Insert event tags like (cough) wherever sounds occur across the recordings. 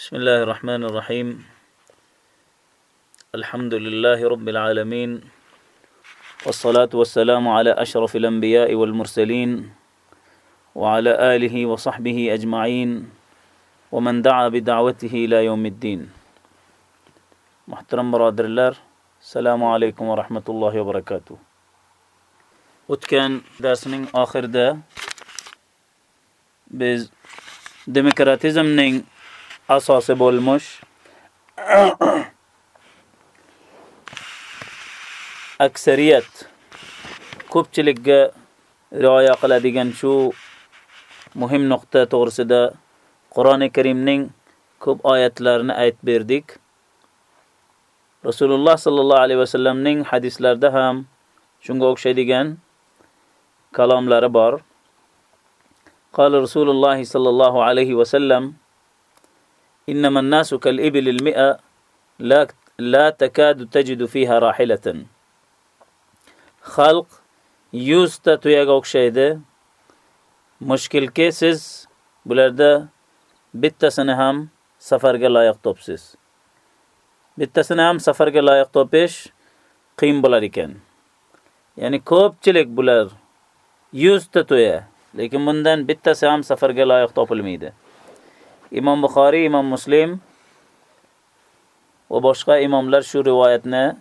بسم الله الرحمن الرحيم. الحمد لله رب العالمين والصلاة والسلام على أشرف الأنبياء والمرسلين وعلى آله وصحبه أجمعين ومن دعا بدعوته إلى يوم الدين. محترم برادر الله السلام عليكم ورحمة الله وبركاته. o'tgan darsning oxirida biz demokratizmning asosi bo'lmuş (coughs) aksariyat ko'pchilikka rioya qiladigan shu muhim nuqta to'g'risida Qur'oni Karimning ko'p oyatlarini aytib berdik. Rasululloh sallallohu alayhi vasallamning hadislarida ham shunga o'xshaydigan kalomlari bor. Qala Rasululloh sallallohu alayhi vasallam sallam إنما الناس كالإبل المئة لا, لا تكاد تجد فيها راحلة. خلق يوستا تيغوك شايدة مشكل كيسز بلرده بيتا سنهام سفر لا يقطبسيس بيتا سنهام سفر لا يقطبش قيم بلاريكن يعني كوب تلك بلر يوستا تويا. لكن من دان بيتا سنهام سفر لا يقطب الميده Imom Buxoriy, Imom Muslim va boshqa imomlar shu rivoyatni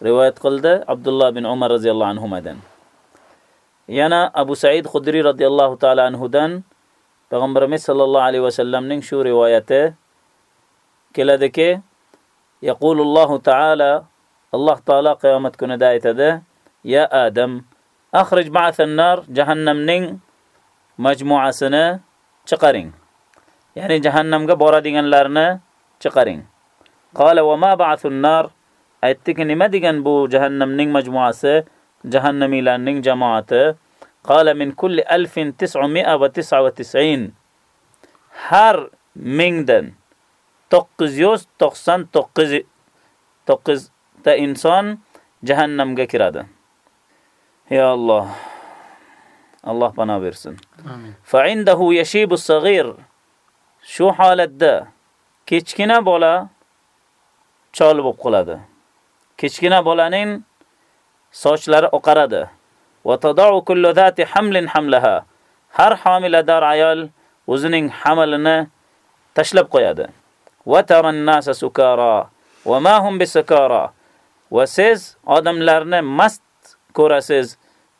rivoyat qildi Abdulloh bin Umar roziyallohu anhudan. Yana Abu Said Xudri radhiyallohu ta'ala anhudan Payg'ambarimiz sallallohu alayhi va sallamning shu rivoyati keladiki, yaqulullohu ta'ala Alloh taolo qiyomat kunida aytadi: "Ya Adam, akhrij ba'than nar jahannamning majmuasini chiqaring." Ya'ni jahannamga boradiganlarni chiqaring. Qala va ma ba'thun nar aytdiki nima degan bu jahannamning majmuasi, jahannamiylarning jamoati? Qala min kulli 1999 har mingdan 999 9 ta inson jahannamga kiradi. Ya Alloh. Alloh panoh bersin. Amin. Fa indahu yashibu as-saghir. Shu holatda kichkina bola chol bo'lib qoladi. Kichkina bolaning sochlari oqaradi. Va tadau kullu dhati hamlin hamlaha. Har homilador ayol o'zining hamalini tashlab qo'yadi. Va taran nasa sukara va ma hum bisukara. Va siz odamlarni mast ko'rasiz,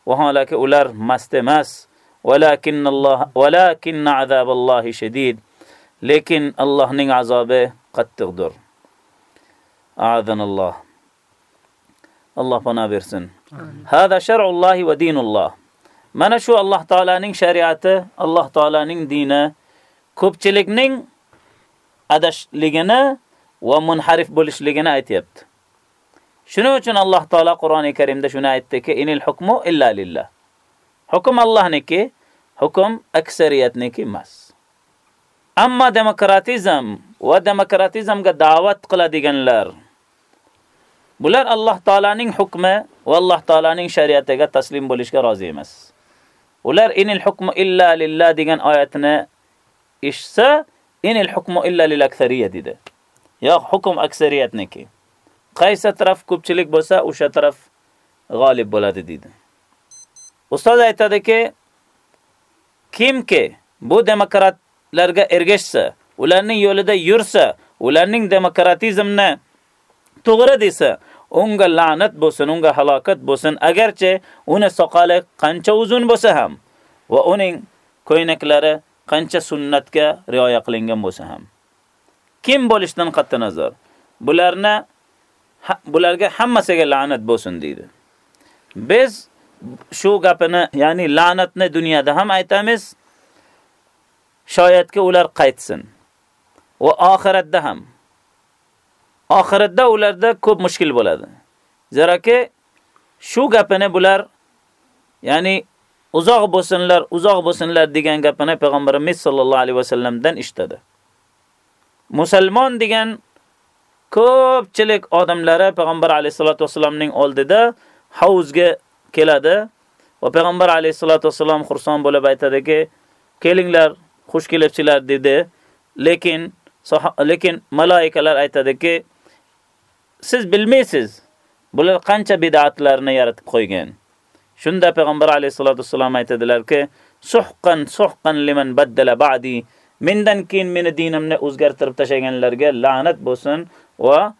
vaholaki ular mast emas. Walakin Alloh walakin azaballohi shadid. Lekin Allohning azobi qattiqdir. A'zanalloh. Alloh panoh bersin. Hada shar'ullohi va dinulloh. Mana shu Alloh taolaning shariati, Alloh taolaning dini ko'pchilikning adashligini va munharif bo'lishligini aytayapti. Shuning uchun Alloh taolo Qur'oni Karimda shuni aytdiki, inil hukmu illa lillah. Hukm Allohniki, hukm aksariyatniki emas. Ammo demokratizm va demokratizmga da'vat qiladiganlar bular Alloh taolaning hukmi va Alloh taolaning shariatiga taslim bo'lishga rozi emas. Ular inil hukmu illa lillah degan oyatini ishsa inil hukmu illa lil aksariyat dedi. Yo'q, hukm aksariyatniki. Qaysi taraf ko'pchilik bo'lsa, o'sha taraf g'olib bo'ladi dedi. Ustoz aytadiki, kimki bu demokrat ularga ergashsa, ularning yo'lida yursa, ularning demokratizmni to'g'ri desa, unga la'nat bo'lsin, unga halokat bo'lsin, agarchi uni soqoli qancha uzun bo'lsa ham va uning ko'ynaklari qancha sunnatga rioya qilingan bo'lsa ham. Kim bo'lishdan qat'i nazar, bularni bularga hammasiga la'nat bo'lsin deydi. Biz shu gapini, ya'ni la'natni dunyoda ham aytamiz, shoyatki ular qaytsin. Va oxiratda ham. Oxiratda ularda ko'p mushkil bo'ladi. Zaraki shu gapini bular ya'ni uzoq bo'lsinlar, uzoq bo'lsinlar degan gapini payg'ambarimiz sollallohu alayhi vasallamdan eshitadi. Musulmon degan ko'pchilik odamlari payg'ambar alayhisolatu vasallamning oldida havuzga keladi va payg'ambar alayhisolatu vasallam xursand bo'lib aytadiki, "Kelinglar, xush kelibsizlar" dedi. Lekin lekin malaikalar aytadiki, siz bilmaysiz, bular qancha bid'atlarni yaratib qo'ygan. Shunda payg'ambar alayhisolatu vasallam aytadilarki, suhqan suhqan liman baddala ba'di mendan keyin meni dinimni o'zgartirib tashaganlarga la'nat bo'lsin va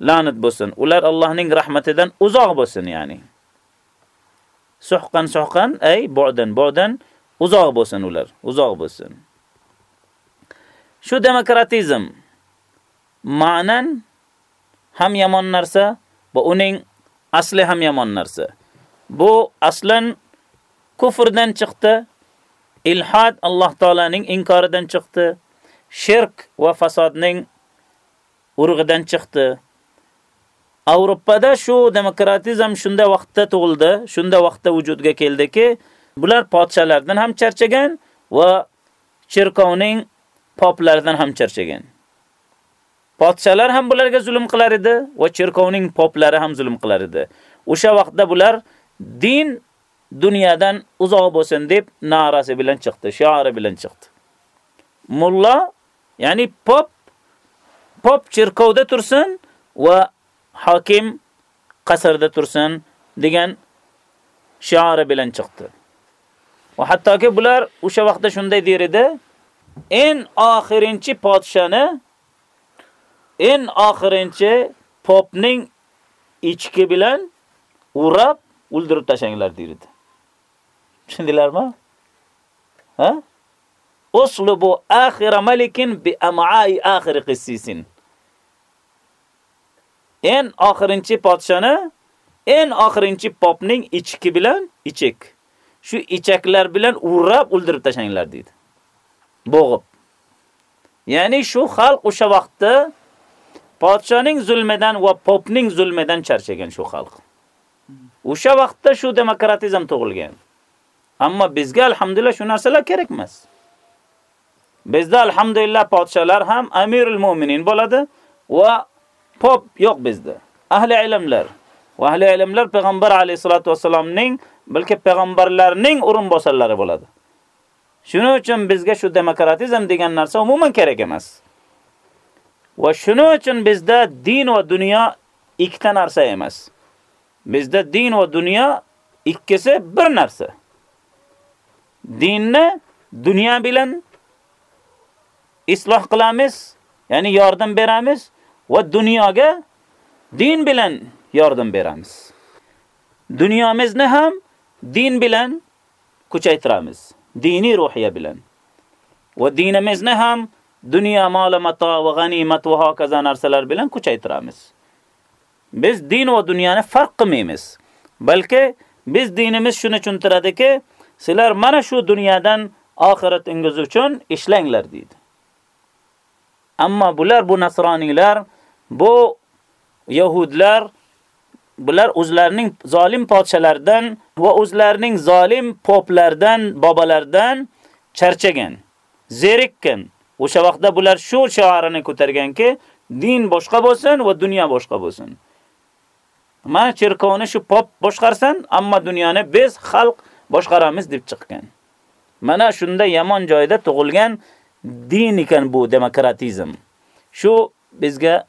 la'nat bo'lsin. Ular Allohning rahmatidan uzoq bo'lsin, ya'ni. Suhqan suhqan ay bu'dan bu'dan uzoq bo'lsin ular, uzoq bo'lsin. Shu demokratizm ma'nan ham yomon narsa va uning asli ham yomon narsa. Bu aslan kufrdan chiqdi, ilhad Alloh taolaning inkoridan chiqdi, shirk va fasodning urug'idan chiqdi. Avropada shu demokratizm shunda vaqtda tug'ildi, shunda vaqtda vujudga keldiki, bular podshalardan ham charchagan va cherkovning poplaridan ham charchagan. Podshalar ham bularga zulm qilar edi va cherkovning poplari ham zulm qilar edi. O'sha vaqtda bular din dunyodan uzoq bo'lsin deb narasi bilan chiqdi, shiori bilan chiqdi. Mulla, ya'ni pop pop cherkovda tursin va hokim qasrda tursin degan shiori bilan chiqdi. Va hattoki bular o'sha vaqtda shunday der edi, en oxirinchi podshani en oxirinchi popning ichki bilan urab o'ldirib der edi. Tushundilarmi? Ha? Uslubu akhira malikin bi am'ai akhir qissisin. En oxirinchi podshani en oxirinchi popning ichki bilan ichik. Shu ichaklar bilan urab o'ldirib tashanglar dedi. Bo'g'ib. Ya'ni shu xalq o'sha vaqtda podshoning zulmidan va popning zulmidan charchagan shu xalq. O'sha vaqtda shu demokratizm tug'ilgan. Ammo bizga alhamdulillah shu narsalar kerak emas. Bizda alhamdulillah podshalar ham amirul mu'minin bo'ladi va pop yo'q bizda. Ahli ilmlar va ahli ilmlar payg'ambar alayhisolatu vasallamning balki payg'ambarlarning o'rinbosarlari bo'ladi. Shuning uchun bizga shu demokratizm degan narsa umuman kerak emas. Va shuning uchun bizda din va dunyo ikkita narsa emas. Bizda din va dunyo ikkisi bir narsa. Dinni dunyo bilan isloh qilamiz, ya'ni yordam beramiz va dunyoga din bilan yordam beramiz. Dunyomizni ham din bilan kuchaytiramiz. diniy ruhiya bilan. Va dinimizni ham dunyo mol mato va g'animat va hokazo narsalar bilan kuchaytiramiz. Biz din va dunyoni farq qilmaymiz. Balki biz dinimiz shuni tushuntiradiki, sizlar mana shu dunyodan oxiratingiz uchun ishlanglar deydi. Ammo bular bu nasroniylar, bu yahudlar bular o'zlarining zolim podshalaridan va o'zlarining zolim poplardan, bobolardan charchagan, zerikkan. O'sha vaqtda bular shu shiorini ko'targanki, din boshqa bo'lsin va dunyo boshqa bo'lsin. Mana cherkovni shu pop boshqarsan, ammo dunyoni biz xalq boshqaramiz deb chiqqan. Mana shunda yomon joyda tug'ilgan din ekan bu demokratizm. Shu bizga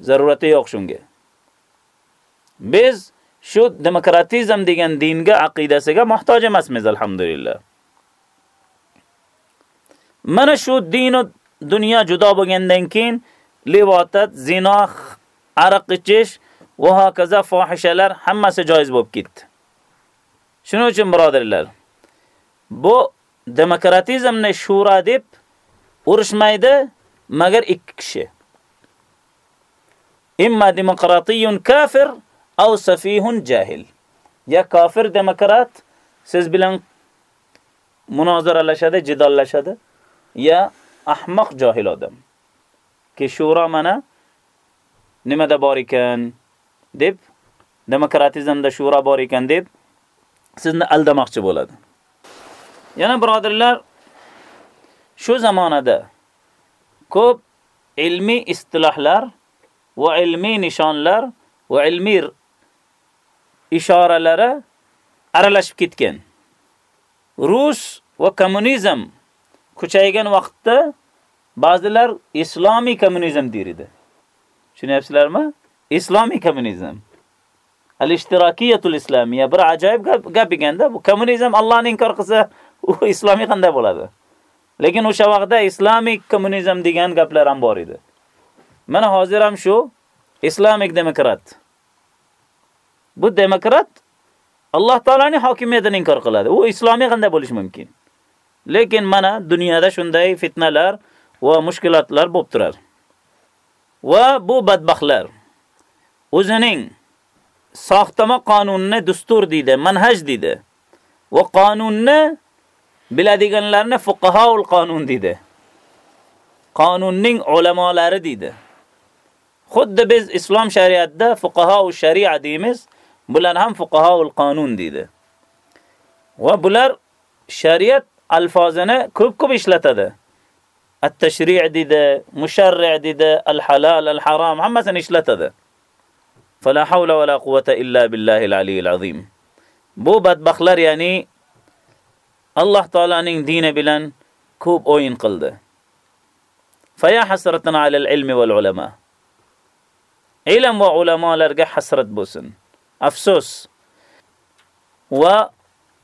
zarurati yo'q shunga. Biz shu demokratizm degan dinga aqidasiga muhtoj emasmiz alhamdulillah. Mana shu din va dunyo judo bo'lgandan keyin livotat, zino, araq ichish va hokazo fohishalar hammasi joiz bo'lib ketdi. Shuning uchun birodarlar, bu demokratizmni shura deb urushmaydi, magar ikki kishi. Imma demokratiyun kafir aw safihun jahil. Ya kafir demokrat siz bilan munozaralashadi, jidollashadi, ya ahmoq johil odam. Ki shura mana nimada bor ekan deb demokratizmda shura bor ekan deb sizni aldamoqchi bo'ladi. Yana birodarlar, shu zamonada ko'p ilmiy istilohlar va ilmiy nishonlar va ilmiy ishoralari aralashib ketgan. Rus va kommunizm kuchaygan vaqtda ba'zilar islomiy kommunizm deyir edi. Tushunyapsizlarmi? Islomiy kommunizm. Al-ishtirokiyatul islamiyya bir ajoyib gap ekanda, bu kommunizm Allohni inkor qilsa, u (laughs) islomiy qanday bo'ladi? Lekin o'sha vaqtda islomiy kommunizm degan gaplar ham bor edi. Mana hozir ham shu islomiy demokrat. Bu demokrat Alloh taolaning hokimiyatini inkor qiladi. U islomiy qanday bo'lishi mumkin? Lekin mana dunyoda shunday fitnalar va mushkilatlar bo'lib turadi. Va bu badbaxtlar o'zining soxtama qonunni dustur deydi, manhaj deydi. Va qonunni biladiganlarni fuqahaul qonun deydi. Qonunning ulamolari deydi. Xuddi biz islom shariatida fuqahaul sharia deymiz. Bular ham fuqahoul qonun deydi. Va bular shariat alfozini ko'p-ko'p ishlatadi. At-tashri' deydi, musharri' deydi, al-halal, al-haram hammasini ishlatadi. Fala havla va la quvvata illa billahil aliyil azim. Bu badbaxtlar ya'ni Alloh taolaning dini bilan ko'p o'yin qildi. Faya hasratan alal ilmi wal ulama. Ilm va ulamolarga hasrat bo'lsin. Afsus va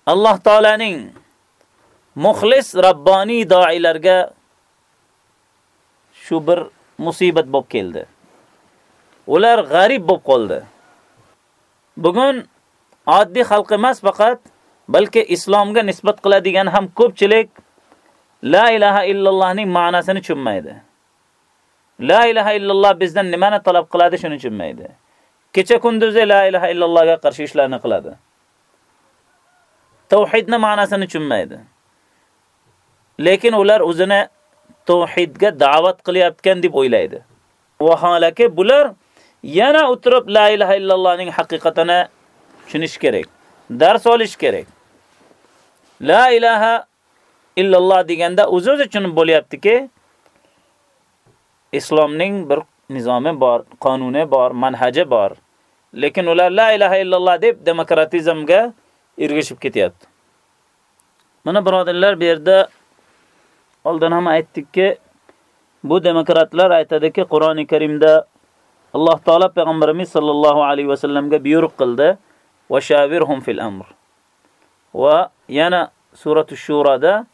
Alloh taolaning muxlis rabboniy doilarga shu bir musibat bo'lib keldi. Ular g'arib bo'lib qoldi. Bugun oddiy xalq emas faqat, balki islomga nisbat qiladigan ham ko'pchilik la ilaha illallohning ma'nosini tushunmaydi. La ilaha illalloh bizdan nimani talab qiladi shuni tushunmaydi. Kecha kunduzi la ilaha illallohga qarshi ishlarni qiladi. Tauhidni ma'nosini tushunmaydi. Lekin ular o'zini tauhidga da'vat qilyotgan deb o'ylaydi. Vaholaki bular yana o'tirib la ilaha illallohning haqiqatini tushunish kerak. Dars olish kerak. La ilaha illalloh deganda o'z uchun bo'lyaptiki, islomning bir nizomi bor, qonuni bor, manhaji bor. Lekin ular la ilaha illalloh deb demokratizmga ergashib ketyapti. Mana birodarlar, bu yerda oldin ham aytdikki, bu demokratlar aytadiki, Qur'oni Karimda Alloh taolo payg'ambarimiz sollallohu alayhi va sallamga buyruq qildi: "Va shavirhum fil amr." Va yana suratu Shurada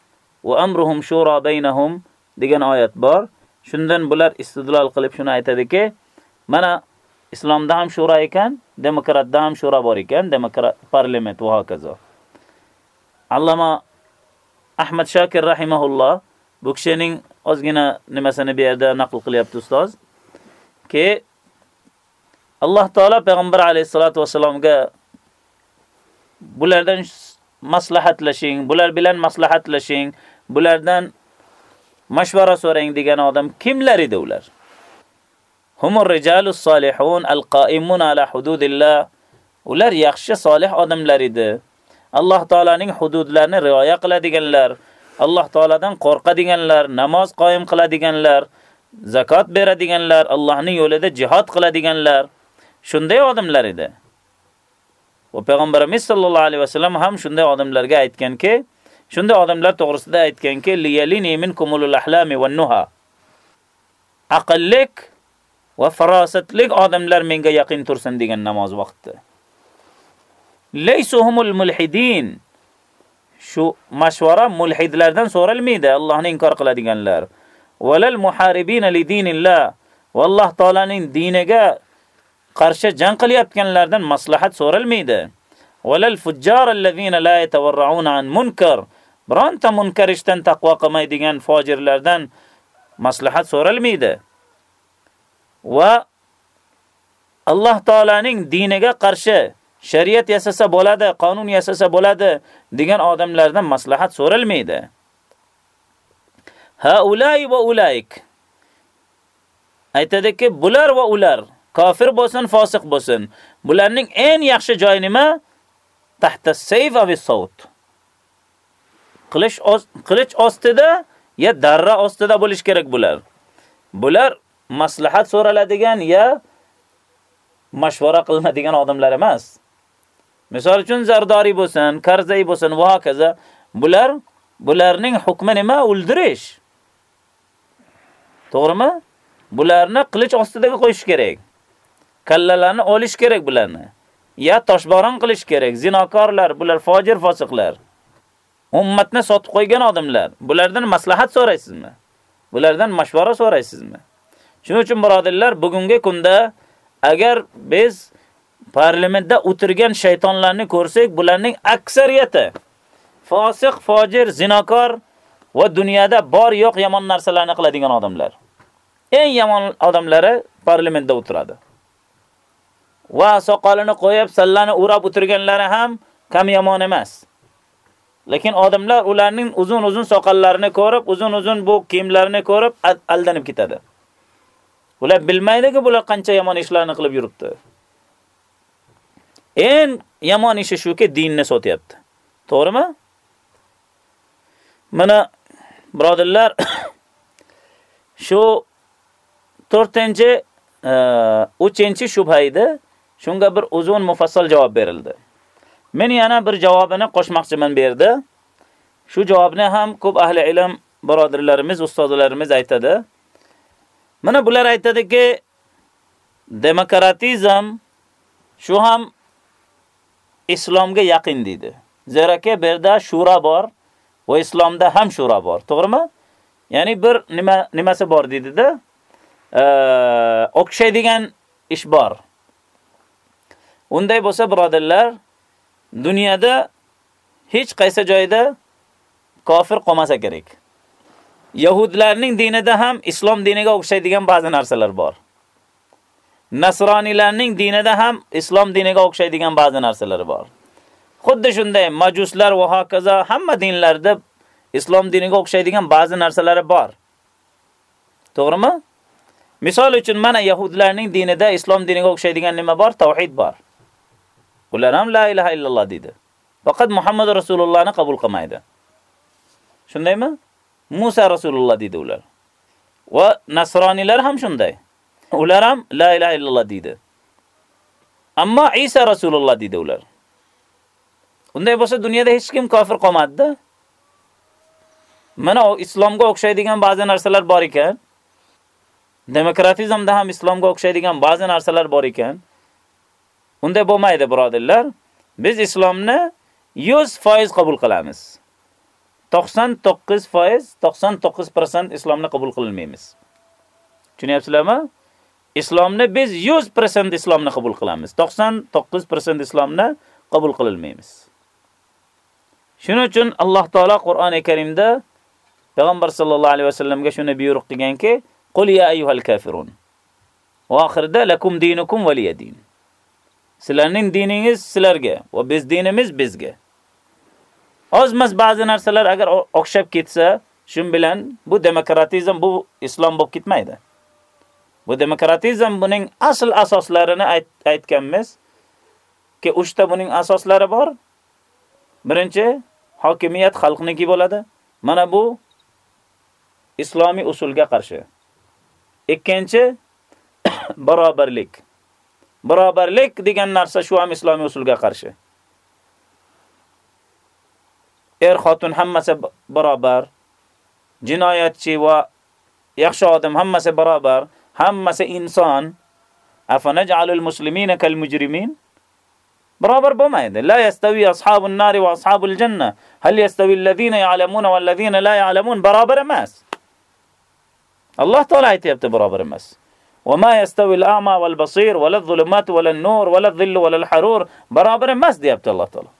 "Va amruhum shura baynahum" degan oyat bor. Shundan bular istidlol qilib shuni aytadiki, mana islomda ham shura ekan, demokratda ham shura bor ekan, demokrat parlament va hokazo. Allama Ahmad Shakir rahimahulloh bu kishining ozgina nimasini bu yerda naql qilyapti ustoz. Ki Alloh taolo payg'ambar alayhisolatu vasallamga bulardan maslahatlashing, bular bilan maslahatlashing, bulardan mashvara so'rang degan odam kimlar edi ular? Humur rijalus solihun al-qa'imun ala hududillah. Ular yaxshi solih odamlar edi. Alloh taolaning hududlarini rioya qiladiganlar, Alloh taoladan qo'rqadiganlar, namoz qoyim qiladiganlar, zakot beradiganlar, Allohning yo'lida jihad qiladiganlar shunday odamlar edi. Va payg'ambarimiz sollallohu alayhi vasallam ham shunday odamlarga aytganki, shunday odamlar to'g'risida aytganki, liyalini minkumul ahlami wan nuha. Aqllik va farosatlik odamlar menga yaqin tursin degan namoz vaqti. Laysuhumul mulhidin. Shu mashvara mulhidlardan so'ralmaydi, Allohni inkor qiladiganlar. Walal muharibin li dinillah. Valloh taolaning diniga qarshi jang qilyotganlardan maslahat so'ralmaydi. Walal fujjar allazina la yatawarra'una an munkar. bironta munkar ishdan taqvo qilmaydigan fojirlardan maslahat so'ralmaydi. Va Alloh taolaning diniga qarshi shariat yasasa bo'ladi, qonun yasasa bo'ladi degan odamlardan maslahat so'ralmaydi. Ha ulay va ulayk. Aytadiki, bular va ular kofir bo'lsin, fosiq bo'lsin, bularning eng yaxshi joyi nima? Tahta sayf va savt. qilich ostida ya darra ostida bo'lish kerak bular. Bular maslahat so'raladigan ya mashvara qilinadigan odamlar emas. Misol uchun Zardori bo'lsin, Qarzay bo'lsin va hokazo bular bularning hukmi nima? O'ldirish. To'g'rimi? Bularni qilich ostidagi qo'yish kerak. Kallalarni olish kerak bularni. Ya toshboron qilish kerak. Zinokorlar, bular fojir fosiqlar. Ummatni sotib qo'ygan odamlar. Bulardan maslahat so'raysizmi? Bulardan mashvara so'raysizmi? Shuning uchun birodirlar, bugungi kunda agar biz parlamentda o'tirgan shaytonlarni ko'rsak, bularning aksariyati fosiq, fojir, zinokor va dunyoda bor yo'q yomon narsalarni qiladigan odamlar. Eng yomon odamlari parlamentda o'tiradi. Va soqolini qo'yib, sallani o'rab o'tirganlari ham kam yomon emas. Lekin odamlar ularning uzun-uzun soqollarini ko'rib, uzun-uzun bu kiyimlarini ko'rib aldanib ketadi. Ular bilmaydiki, bular qancha yomon ishlarni qilib yuribdi. Eng yomon ishi shuki, dinni sotyapti. To'g'rimi? Mana birodarlar (coughs) shu 4-chi, 3-chi e, shubha edi. Shunga bir uzun mufassal javob berildi. Men yana bir javobini qo'shmoqchiman bu yerda. Shu javobni ham ko'p ahli ilm birodarlarimiz, ustozlarimiz aytadi. Mana bular aytadiki, demokratizm shu ham islomga yaqin deydi. Zeraki berda shura bor va islomda ham shura bor. To'g'rimi? Ya'ni bir nima nimasi bor deydi-da. o'xshaydigan ish bor. Unday bo'lsa, birodarlar, dunyoda hech qaysi joyda kofir qolmasa kerak. Yahudlarning dinida ham islom diniga o'xshaydigan ba'zi narsalar bor. Nasroniylarning dinida ham islom diniga o'xshaydigan ba'zi narsalar bor. Xuddi shunday majuslar va hokazo hamma dinlarda islom diniga o'xshaydigan ba'zi narsalari bor. To'g'rimi? Misol uchun mana yahudlarning dinida islom diniga o'xshaydigan nima bor? Tauhid bor. Ular ham la ilaha illalloh dedi. Faqat Muhammad Rasulullohni qabul qilmaydi. Shundaymi? Musa Rasululloh dedi ular. Va nasroniylar ham shunday. Ular ham la ilaha illalloh dedi. Ammo Isa Rasululloh dedi ular. Unday bo'lsa dunyoda hech kim kofir qolmadi-da. Mana islomga o'xshaydigan ba'zi narsalar bor ekan. Demokratizmda ham islomga o'xshaydigan ba'zi narsalar bor ekan. Unday bo'lmaydi, birodarlar. Biz islomni 100% qabul qilamiz. 99%, 99% islomni qabul qilmaymiz. Tushunyapsizlarmi? Islomni biz 100% islomni qabul qilamiz. 99% islomni qabul qilmaymiz. Shuning uchun Alloh taolo Qur'oni Karimda Payg'ambar sallallohu alayhi vasallamga shuni buyruq qilganki, "Qul ya ayyuhal kafirun." Va oxirida lakum dinukum valiyadin. Sizlarning diningiz sizlarga va biz dinimiz bizga. Ozmas ba'zi narsalar agar o'xshab ketsa, shun bilan bu demokratizm, bu islom bo'lib ketmaydi. Bu demokratizm buning asl asoslarini aytganmiz. Ki uchta buning asoslari bor. Birinchi, hokimiyat xalqniki bo'ladi. Mana bu islomiy usulga qarshi. Ikkinchi, (coughs) barobarlik. Barobarlik degan narsa shu ham islomiy usulga qarshi. Er xotin hammasi barobar. Jinoyatchi va yaxshi odam hammasi barobar, hammasi inson. Afanaj'alul muslimina kal mujrimin? barobar bo'lmaydi. La yastawi ashabun nari va ashabul janna. Hal yastawi alladhina ya'lamuna wal ladhina la ya'lamun? Barobar emas. Alloh taolo aytayapti barobar emas. وما يستوي الأعمى والبصير ولا الظلمات ولا النور ولا الظل ولا الحرور barobar emas deyapti Alloh taolo.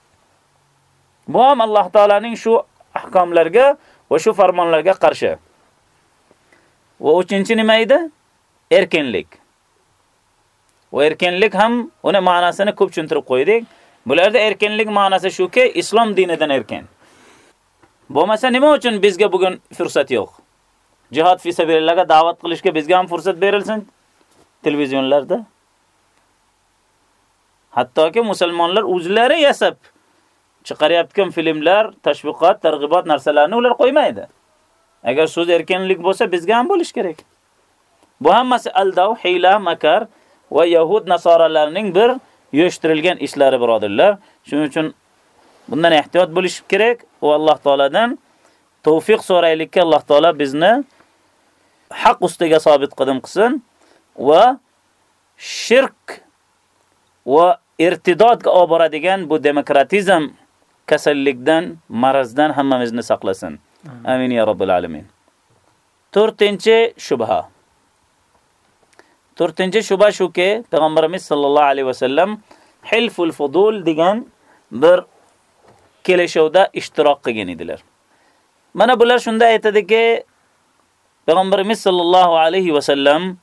Bu ham Alloh taolaning shu ahkomlarga va shu farmonlarga qarshi. Va uchinchi nima edi? Erkinlik. Va erkinlik ham uni ma'nosini ko'p tushuntirib qo'ydik. Bularda erkinlik ma'nosi shuki, islom dinidan erkin. Bo'lmasa nima uchun bizga bugun fursat yo'q? Jihad fi sabilillahga da'vat qilishga bizga ham fursat berilsin. televizionlarda. Hattoki musulmonlar o'zlari yasab chiqaryaptgan filmlar, tashviqot, targ'ibot narsalarni ular qo'ymaydi. Agar so'z erkinlik bo'lsa, bizga ham bo'lish kerak. Bu hammasi aldav, hiyla, makar va yahud nasoralarining bir yo'shtirilgan ishlari birodirlar. Shuning uchun bundan ehtiyot bo'lish kerak va Alloh taoladan tavfiq so'raylikka Alloh taolo bizni haq ustiga sobit qadam qilsin va shirk va irtidodga olib boradigan bu demokratizm kasallikdan, marazdan hammamizni saqlasin. Amin ya robbil alamin. 4 shubha. 4 shubha shuki, payg'ambarimiz sollallohu alayhi vasallam hilful fudul degan bir kelishuvda ishtirok qilgan edilar. Mana bular shunda aytadiki, payg'ambarimiz sollallohu alayhi vasallam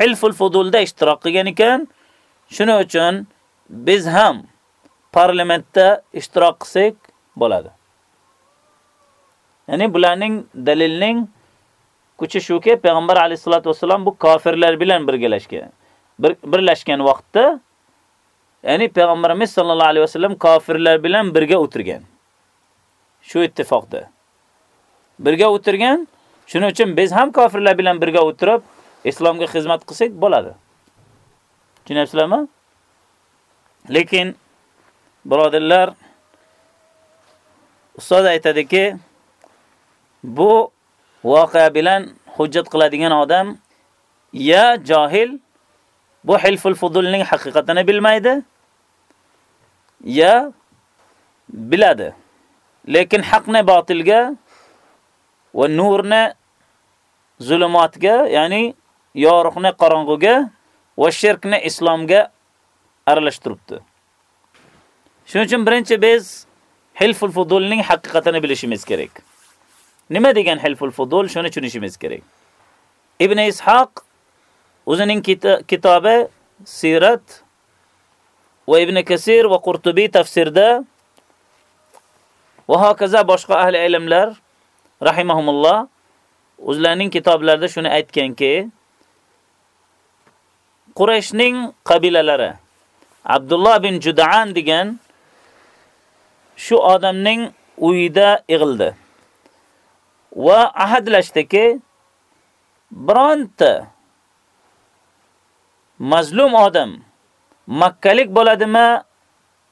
hilful fudulda ishtirok qilgan ekan, shuning uchun biz ham parlamentda ishtirok qilsak bo'ladi. Ya'ni bularning dalilning kuchi shuki, payg'ambar alayhisolatu vasallam bu kofirlar bilan birgalashgan. Bir, birlashgan vaqtda ya'ni payg'ambarimiz sollallohu alayhi vasallam kofirlar bilan birga o'tirgan. Shu ittifoqda. Birga o'tirgan, shuning uchun biz ham kofirlar bilan birga o'tirib islomga xizmat qilsak bo'ladi. Tushunyapsizlarmi? Lekin Birodirlar, ustoz aytadiki, bu voqea bilan hujjat qiladigan odam ya johil bu hilful fudulning haqiqatini bilmaydi ya biladi. Lekin haqni botilga va nurni zulmatga ya'ni yorug'ni qorong'uga va shirkni islomga aralashtiribdi. Shuning uchun birinchi biz hilful fudulning haqiqatini bilishimiz kerak. Nima degan hilful fudul? Shuni tushunishimiz kerak. Ibn Ishoq o'zining kitobi Sirat va Ibn Kasir va Qurtubi tafsirda va hokazo boshqa ahli ilmlar rahimahumulloh o'zlarining kitoblarida shuni aytganki, Qurayshning qabilalari Abdullah bin Judaan degan shu odamning uyida yig'ildi. Va ahadlashdiki, bironta mazlum odam makkalik bo'ladimi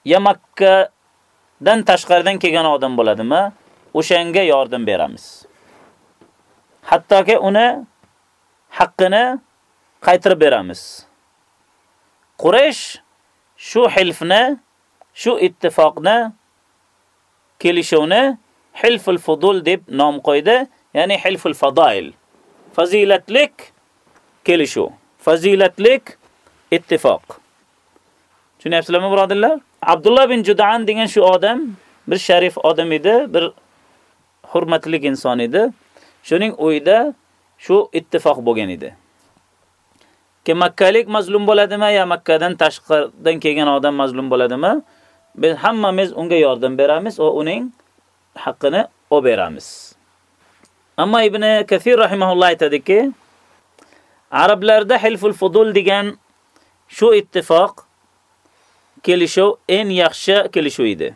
yo Makkadan tashqaridan kelgan odam bo'ladimi, o'shanga yordam beramiz. Hattoki uni haqqini qaytirib beramiz. Quraysh shu hilfni, shu ittifoqni kelishuvni hilful fudul deb nom qo'ydi, ya'ni hilful fadail. Fazilatlik kelishuv, fazilatlik ittifoq. Tushunyapsizlarmi, birodarlar? Abdullah bin Judan degan shu odam bir sharif odam edi, bir hurmatli inson edi. Shuning uyida shu ittifoq bo'lgan edi. Ki makkalik mazlum bo'ladimi yo Makkadan tashqaridan kelgan odam mazlum bo'ladimi? Biz hammamiz unga yordam beramiz va uning haqqini olib beramiz. Ammo Ibn Kathir rahimahulloh aytadiki, arablarda hilful fudul degan shu ittifoq kelishuv eng yaxshi kelishuv edi.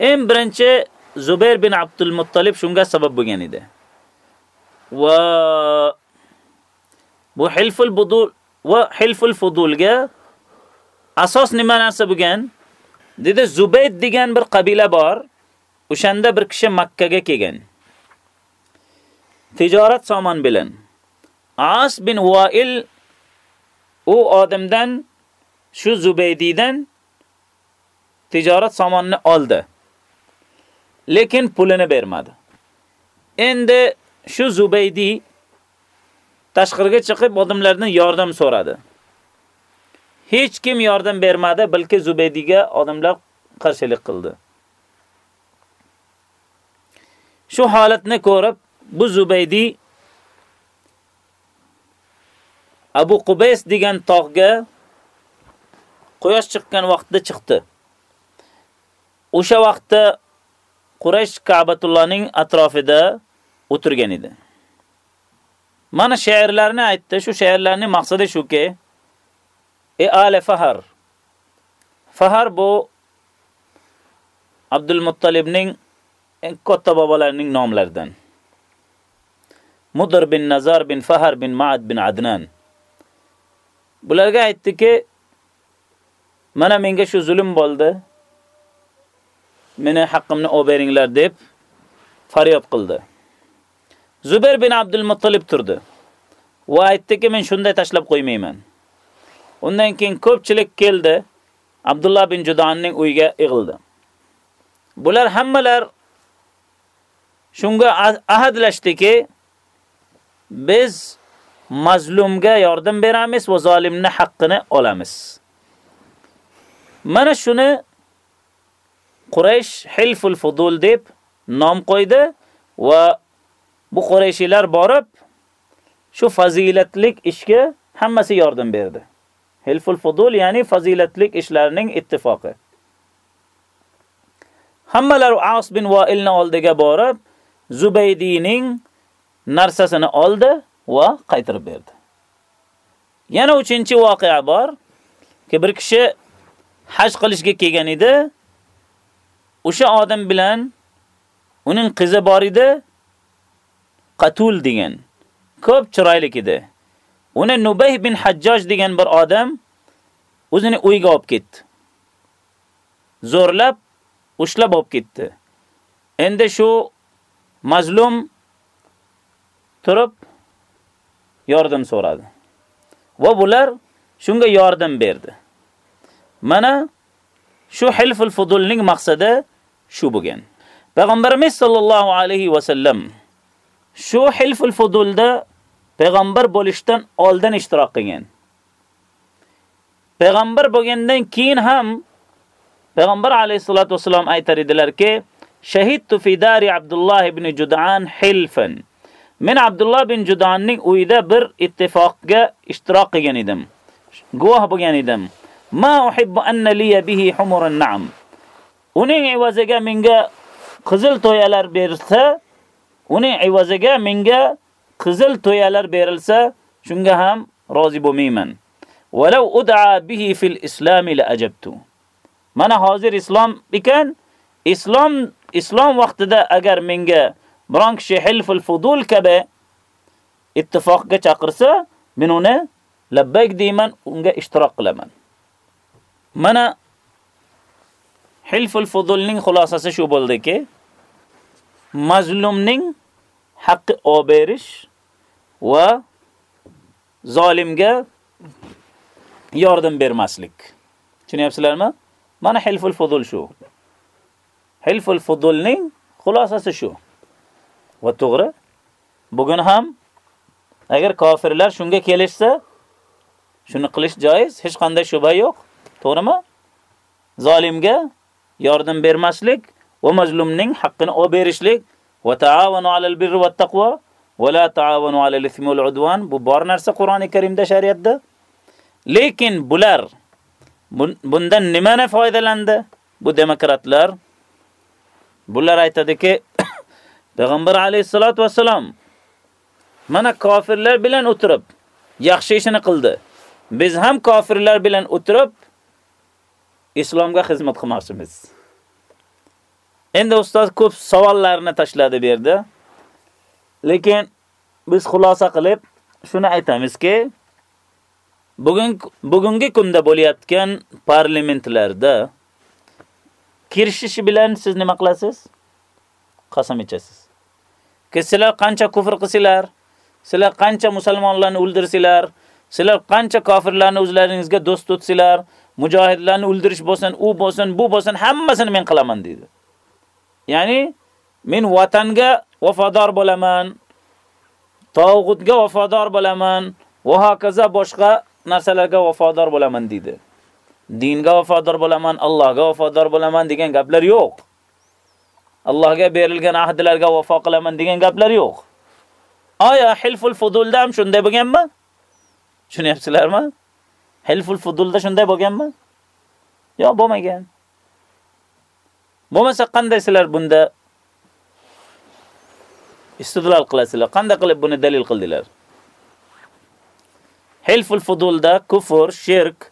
Eng birinchi Zubayr bin Abdul Muttalib shunga sabab bo'lgan edi. Va bu hilful budul va hilful fudulga asos nima narsa bo'lgan? Dedi Zubayd degan bir qabila bor. O'shanda bir kishi Makka ga kelgan. Tijorat somon bilan. As bin Wa'il u odamdan shu Zubaydidan tijorat somonni oldi. Lekin pulini bermadi. Endi shu Zubaydi tashqariga chiqib odamlardan yordam so'radi. Hech kim yordam bermadi, balki Zubaydiga odamlar qarshilik qildi. Shu holatni ko'rib, bu Zubaydi Abu Qubays degan tog'ga quyosh chiqqan vaqtda chiqdi. O'sha vaqtda Quraysh Ka'batullohning atrofida o'tirgan edi. Mana she'rlarni aytdi. Shu she'rlarning maqsadi shuki, e ale Fahar. Fahar bu Abdul Muttalibning eng katta bobolarining nomlaridan. Mudir bin Nazar bin Fahar bin Ma'ad bin Adnan. Bularga aytdiki, mana menga shu zulm bo'ldi. Meni haqqimni o'beringlar beringlar deb faryod qildi. Zubayr bin Abdul Muttalib turdi. Va aytdiki, men shunday tashlab qo'ymayman. Undan keyin ko'pchilik keldi. Abdullah bin Judanning uyiga yig'ildi. Bular hammalar shunga ahadlashdiki, biz mazlumga yordam beramiz va zolimni haqqini olamiz. Mana shuni Quraysh Hilful Fudul deb nom qo'ydi va bu Qurayshilar borib shu fazilatlik ishga hammasi yordam berdi. Hilful Fudul ya'ni fazilatlik ishlarning ittifoqi. Hammalar As bin Va'ilni oldiga borib, Zubaydining narsasini oldi va qaytarib berdi. Yana 3-chi voqea bor, ki bir kishi haj qilishga kelgan edi. O'sha odam bilan uning qizi bor edi, Qatul degan. Ko'p chiroyli edi. Uni Nubayh bin Hajjaj degan bir odam o'zini uyiga olib ketdi. Zo'rlab, ushlab olib ketdi. Endi shu mazlum turib yordam so'radi. Va bular shunga yordam berdi. Mana shu hilful fudulning maqsadi shu bo'lgan. Payg'ambarimiz sollallohu alayhi va sallam shu hilful fudulda payg'ambar bo'lishdan oldin ishtirok qilgan. Payg'ambar bo'lgandan keyin ham payg'ambar alayhisolatu vasallam aytar edilarki, shahidtu fi dari Abdullah ibn Judan hilfan. Men Abdullah ibn Judanning uyida bir ittifoqga ishtirok qilgan edim. Guvoh bo'lgan edim. Ma uhibbu anna liya bihi humurun na'am. Uning evaziga menga qizil to'yalar bersa, uning evaziga menga qizil to'yalar berilsa, shunga ham rozi bo'lmayman. Walau ud'a bihi fil islam la ajabtu. Mana hozir islom ekan, islom islom vaqtida agar menga biron kishi hilful fudul kabi ittifoqga chaqirsa, men uni labbayk deyman, unga ishtirok qilaman. Mana hilful fudulning xulosasi shu bo'ldiki, mazlumning haqqi oberish va zolimga yordam bermaslik. Tushunyapsizlarmi? Mana hilful fudul shu. Hilful fudulning xulosasi shu. Va to'g'ri, bugun ham agar kofirlar shunga kelishsa, shuni qilish joiz, hech qanday shubha yo'q. To'g'rimi? Zolimga yordam bermaslik va mazlumning haqqini olib berishlik va ta'awanu 'alal birri va taqvo va la ta'awanu 'alal ithmi wal 'udwan bu bor narsa Qur'oni Karimda shariatda. Lekin bular bundan nimani foydalandi? Bu demokratlar bular aytadiki, (coughs) payg'ambar alayhisolatu vasallam mana kofirlar bilan o'tirib yaxshi ishini qildi. Biz ham kofirlar bilan o'tirib islomga xizmat qilmoqchimiz. Endi ustoz ko'p savollarni tashladi berdi. Lekin biz xulosa qilib shuni aytamizki, bugun bugungi kunda bo'layotgan parlamentlarda kirishish bilan siz nima qilasiz? Qasam ichasiz. Sizlar qancha kufr qilsizlar, sizlar qancha musulmonlarni o'ldirsizlar, sizlar qancha kofirlarni o'zlaringizga do'st tutsizlar, mujohidlarni o'ldirish bo'lsin, u bo'lsin, bu bo'lsin, hammasini men qilaman dedi. Ya'ni men vatanga vafodor bo'laman, tog'utga vafodor bo'laman va hokazo boshqa narsalarga vafodor bo'laman dedi. Dinga vafodor bo'laman, Allohga vafodor bo'laman degan gaplar yo'q. Allohga berilgan ahdlarga vafo qilaman degan gaplar yo'q. Aya hilful fudulda ham shunday bo'lganmi? Tushunyapsizlarmi? Hilful fudulda shunday bo'lganmi? Yo'q, bo'lmagan. Bo'lmasa qanday sizlar bunda istidlol qilasizlar? Qanday qilib buni dalil qildilar? Hilful fudulda kufr, shirk,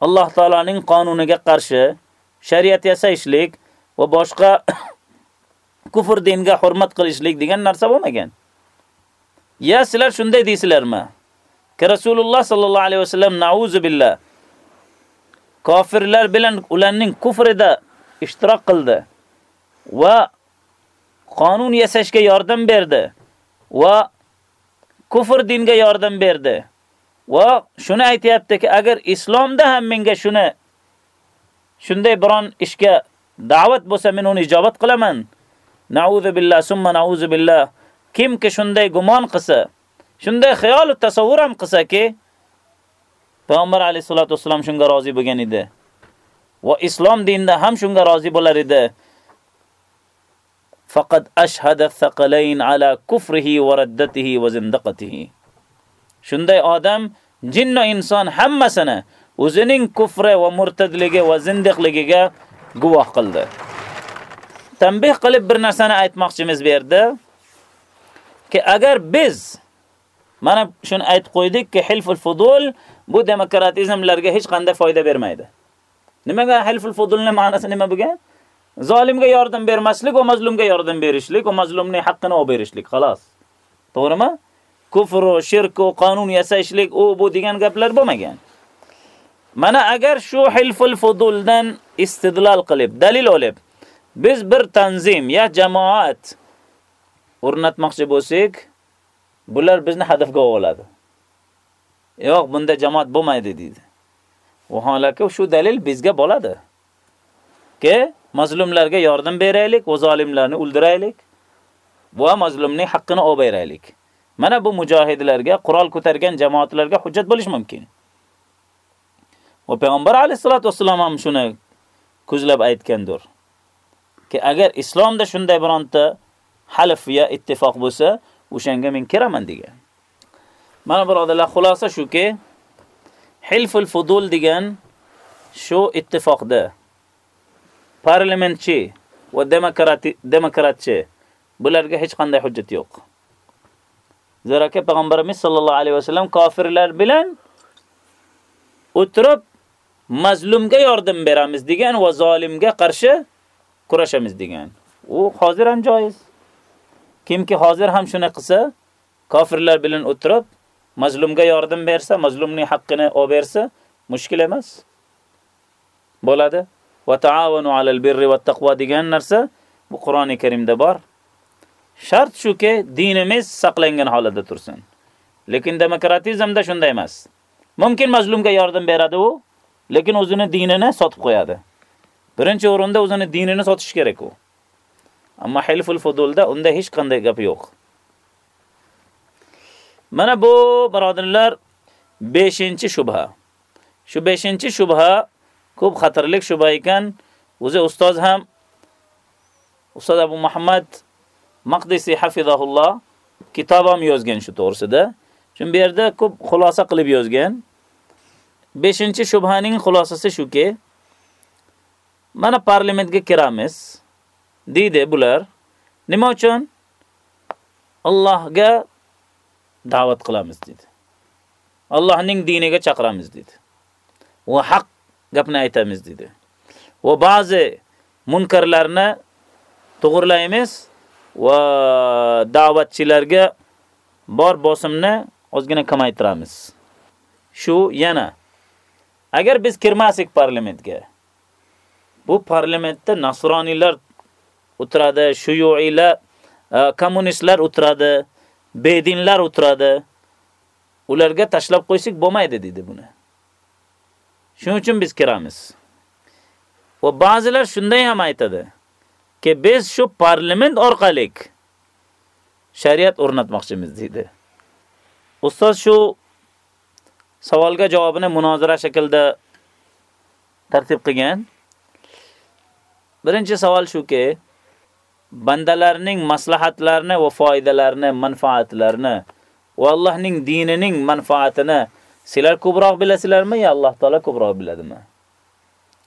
Alloh taolaning qonuniga qarshi shariat yasayishlik va boshqa (coughs) kufr dinga hurmat qilishlik degan narsa bo'lmagan. Ya sizlar shunday deysizlarmi? Ki Rasululloh sallallohu alayhi vasallam nauzu billah kofirlar bilan ularning kufrida ishtirok qildi va qonun yasashga yordam berdi va kufr dinga yordam berdi. Va shuni aytayaptiki, agar islomda ham menga shuni shunday biron ishga da'vat bo'lsa, men uni ijobat qilaman. Nauzu billah, summa nauzu billah. Kimki shunday gumon qilsa, shunday xiyol va tasavvur ham qilsa-ki, Payg'ambar alayhisolatu vasallam shunga rozi bo'lgan edi. Va islom dinida ham shunga rozi bo'lar edi. Faqat ashhada thaqalayn ala kufrihi va raddatihi va zindaqatihi. Shunday odam jinn va inson hammasini o'zining kufri va murtadligi va zindiqligiga guvoh qildi. Tanbih qilib bir narsani aytmoqchimiz bu yerda ki agar biz mana shuni aytib qo'ydikki, hilful fudul bu demokratizmlarga hech qanday foyda bermaydi. Nimaga hilful fudulning ma'nosi nima bo'lgan? Zolimga yordam bermaslik va mazlumga yordam berishlik va mazlumning haqqini olib berishlik, xolos. To'g'rimi? Kufr, shirk, qonun yasashlik, u bu degan gaplar bo'lmagan. Mana agar shu hilful fuduldan istidlol qilib, dalil olib, biz bir tanzim ya jamoat o'rnatmoqchi bo'lsak, bular bizni hadafga oladi. Yo'q, bunda jamoat bo'lmaydi deydi. Vaholaki shu dalil bizga bo'ladi. Ke mazlumlarga yordam beraylik va zolimlarni o'ldiraylik va mazlumning haqqini olib beraylik. Mana bu mujohidlarga, qurol ko'targan jamoatlarga hujjat bo'lish mumkin. Va payg'ambar alayhisolatu vasallam ham shuni ko'zlab aytgandir. Ki agar islomda shunday bironta half ya ittifoq bo'lsa, o'shanga men kiraman degan. Mana birodarlar, xulosa shuki, hilful fudul degan shu ittifoqda parlamentchi va demokrati demokratchi bularga hech qanday hujjat yo'q. Zaraka payg'ambarimiz sollallohu alayhi vasallam kofirlar bilan o'tirib mazlumga yordam beramiz degan va zolimga qarshi kurashamiz degan. U hozir ham joiz. Kimki hozir ham shuni qilsa, kofirlar bilan o'tirib mazlumga yordam bersa, mazlumning haqqini olib bersa, mushkil emas. Bo'ladi. Va taavunu alal birri va taqvo degan narsa bu Qur'oni Karimda bor. Shart shuki, dinimiz saqlangan holatda tursin. Lekin demokratizmda shunday emas. Mumkin mazlumga yordam beradi u, lekin o'zini dinini sotib qo'yadi. Birinchi o'rinda o'zini dinini sotish kerak u. Ammo hilful fudulda unda hech qanday gap yo'q. Mana bu birodarlar 5-shubha. Shu 5-shubha ko'p xatarlik shuba ekan. O'zi ustoz ham Ustoz Abu Muhammad Maqdisi hafizahulloh kitob ham yozgan shu to'g'risida. Chunki bu yerda ko'p xulosa qilib yozgan. 5-shubhaning xulosasi shuki, mana parlamentga kiramiz, deydi bular. Nima uchun? Allohga da'vat qilamiz dedi. Allohning diniga chaqiramiz dedi. Va haqq gapni aytamiz dedi. Va ba'zi munkarlarni to'g'rilaymiz va da'vatchilarga bor bosimni ozgina kamaytiramiz. Shu yana agar biz kirmasak parlamentga bu parlamentda nasroniylar o'tiradi, shuyuiylar, e, kommunistlar o'tiradi, bedinlar o'tiradi. Ularga tashlab qo'ysak bo'lmaydi dedi buni. Shuning uchun biz kiramiz. Va ba'zilar shunday ham aytadi, ki biz shu parlament orqali shariat o'rnatmoqchimiz dedi. Ustoz shu savolga javobini munozara shaklida tartib qilgan. Birinchi savol shuki, bandalarning maslahatlarini va foydalarini, manfaatlarini va Allohning dinining manfaatini sizlar ko'proq bilasizlarmi yo Alloh taolo ko'proq biladimi?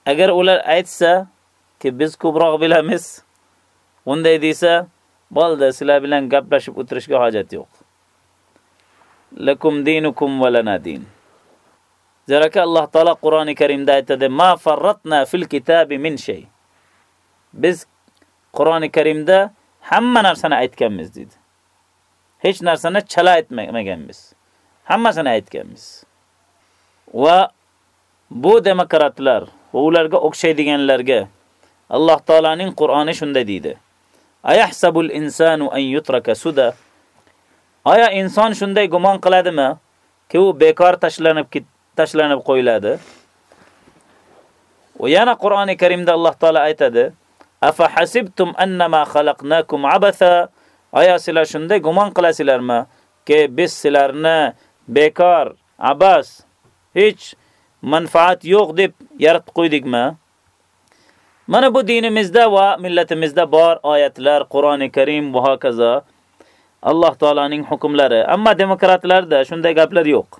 Agar ular aytsa ki biz ko'proq bilamiz, unday desa, bo'ldi, sizlar bilan gaplashib o'tirishga hojat yo'q. Lakum dinukum va lana din. Zaraka Alloh taolo Qur'oni Karimda aytadi: "Ma farratna fil kitabi min shay." Biz Qur'oni Karimda hamma narsani aytganmiz dedi. Hech narsani chala aytmaganmiz. Hammasini aytganmiz. Va bu demokratlar va ularga o'xshaydiganlarga Alloh taolaning Qur'oni shunday deydi: "Ayahsabul insanu an yutraka suda?" Aya inson shunday gumon qiladimi, ki u bekor tashlanib tashlanib qo'yiladi? Va yana Qur'oni Karimda Alloh taolo aytadi: "Afa hasibtum annama khalaqnakum abatha?" Aya sizlar shunday gumon qilasizlarmi, ki biz sizlarni bekor, abas, hech manfaat yo'q deb yaratib qo'ydikmi? Mana bu dinimizda va millatimizda bor oyatlar, Qur'oni Karim va hokazo Alloh taolaning hukmlari. Ammo demokratlarda shunday gaplar yo'q.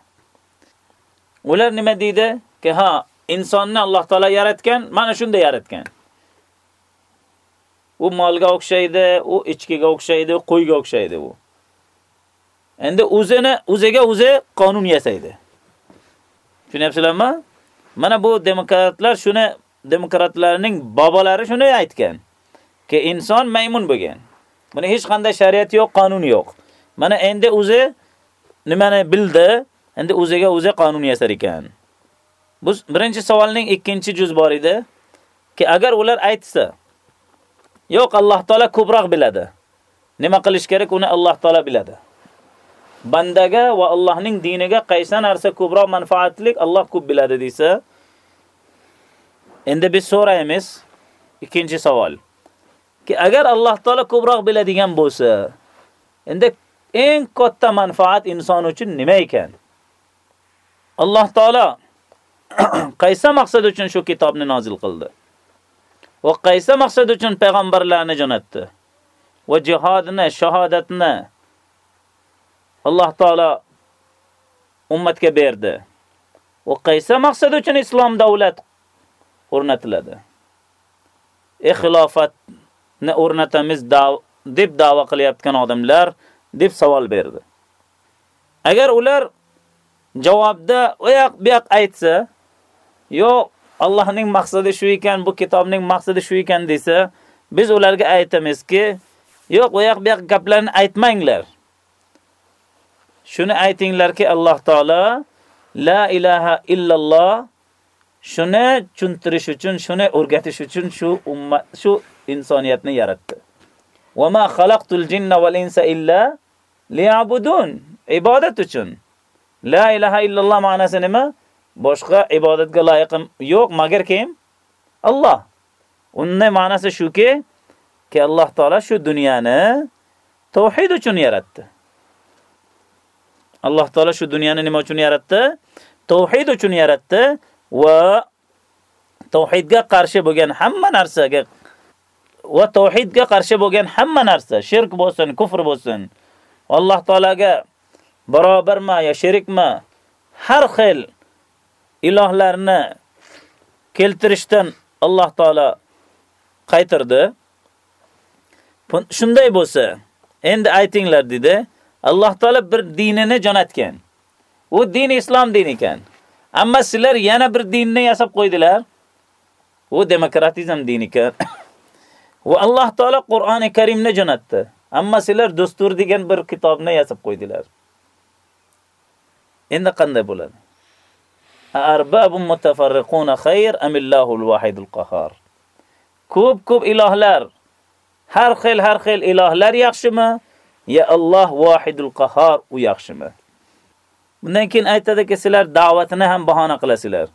Ular nima deydi? Ki ha, insonni Alloh taolo yaratgan, mana shunday yaratgan. U molga o'xshaydi, u ichkiga o'xshaydi, qo'yga o'xshaydi u. Endi o'zini o'ziga o'zi qonun yasaydi. Tushunyapsizlarmi? Mana bu demokratlar shuni demokratlarning bobolari shuni aytgan. Ki inson maymun bo'lgan. Buni hech qanday shariat yo'q, qonun yo'q. Mana endi o'zi nimani bildi, endi o'ziga o'zi qonun yasar ekan. Bu birinchi savolning ikkinchi juz bor edi. Ki agar ular aytsa, yo'q Alloh taolo ko'proq biladi. Nima qilish kerak uni Alloh taolo biladi. Bandaga va Allohning diniga qaysi narsa ko'proq manfaatlik Alloh ko'p biladi desa, endi biz so'raymiz ikkinchi savol. Ki agar Alloh taolo ko'proq biladigan bo'lsa, endi eng katta manfaat inson uchun nima ekan? Alloh taolo (clears throat) qaysi maqsad uchun shu kitobni nozil qildi? Va qaysi maqsad uchun payg'ambarlarni jo'natdi? Va jihodni, shahodatni Alloh taolo ummatga berdi. Va qaysi maqsad uchun islom davlat o'rnatiladi? E xilofatni o'rnatamiz deb da'vo qilyapgan odamlar deb savol berdi. Agar ular javobda oyoq buyoq aytsa, yo'q Allohning maqsadi shu ekan, bu kitobning maqsadi shu ekan desa, biz ularga aytamizki, yo'q, oyoq buyoq gaplarni aytmanglar. Shuni aytinglarki, Alloh taolo la ilaha illalloh shuni tushuntirish uchun, shuni o'rgatish uchun shu ummat, shu insoniyatni yaratdi. Va ma xalaqtul jinna val insa illa liya'budun. Ibodat uchun. La ilaha illalloh ma'nosi nima? boshqa ibodatga loyiq yo'q magar kim? Alloh. Uning ma'nosi shuki, ki Alloh taolo shu dunyoni tauhid uchun yaratdi. Alloh taolo shu dunyoni nima uchun yaratdi? Tauhid uchun yaratdi va tauhidga qarshi bo'lgan hamma narsaga va tauhidga qarshi bo'lgan hamma narsa, shirk bo'lsin, kufr bo'lsin, Alloh taolaga barobarmi yo sherikmi, har xil ilohlarni keltirishdan Alloh taolo qaytirdi. Shunday bo'lsa, endi aytinglar dedi. Alloh taolo bir dinini jo'natgan. U din islom dini ekan. Ammo sizlar yana bir dinni yasab qo'ydilar. U demokratizm dini ekan. (coughs) Va Alloh taolo Qur'oni Karimni jo'natdi. Ammo sizlar dastur degan bir kitobni yasab qo'ydilar. Endi qanday bo'ladi? arbabun mutafarriquna khayr amillahul wahidul qahhar. Ko'p ko'p ilohlar, har xil har xil ilohlar yaxshimi? Ya Alloh vahidul qahhar u yaxshimi? Bundan keyin aytadiki, sizlar da'vatini ham bahona qilasizlar.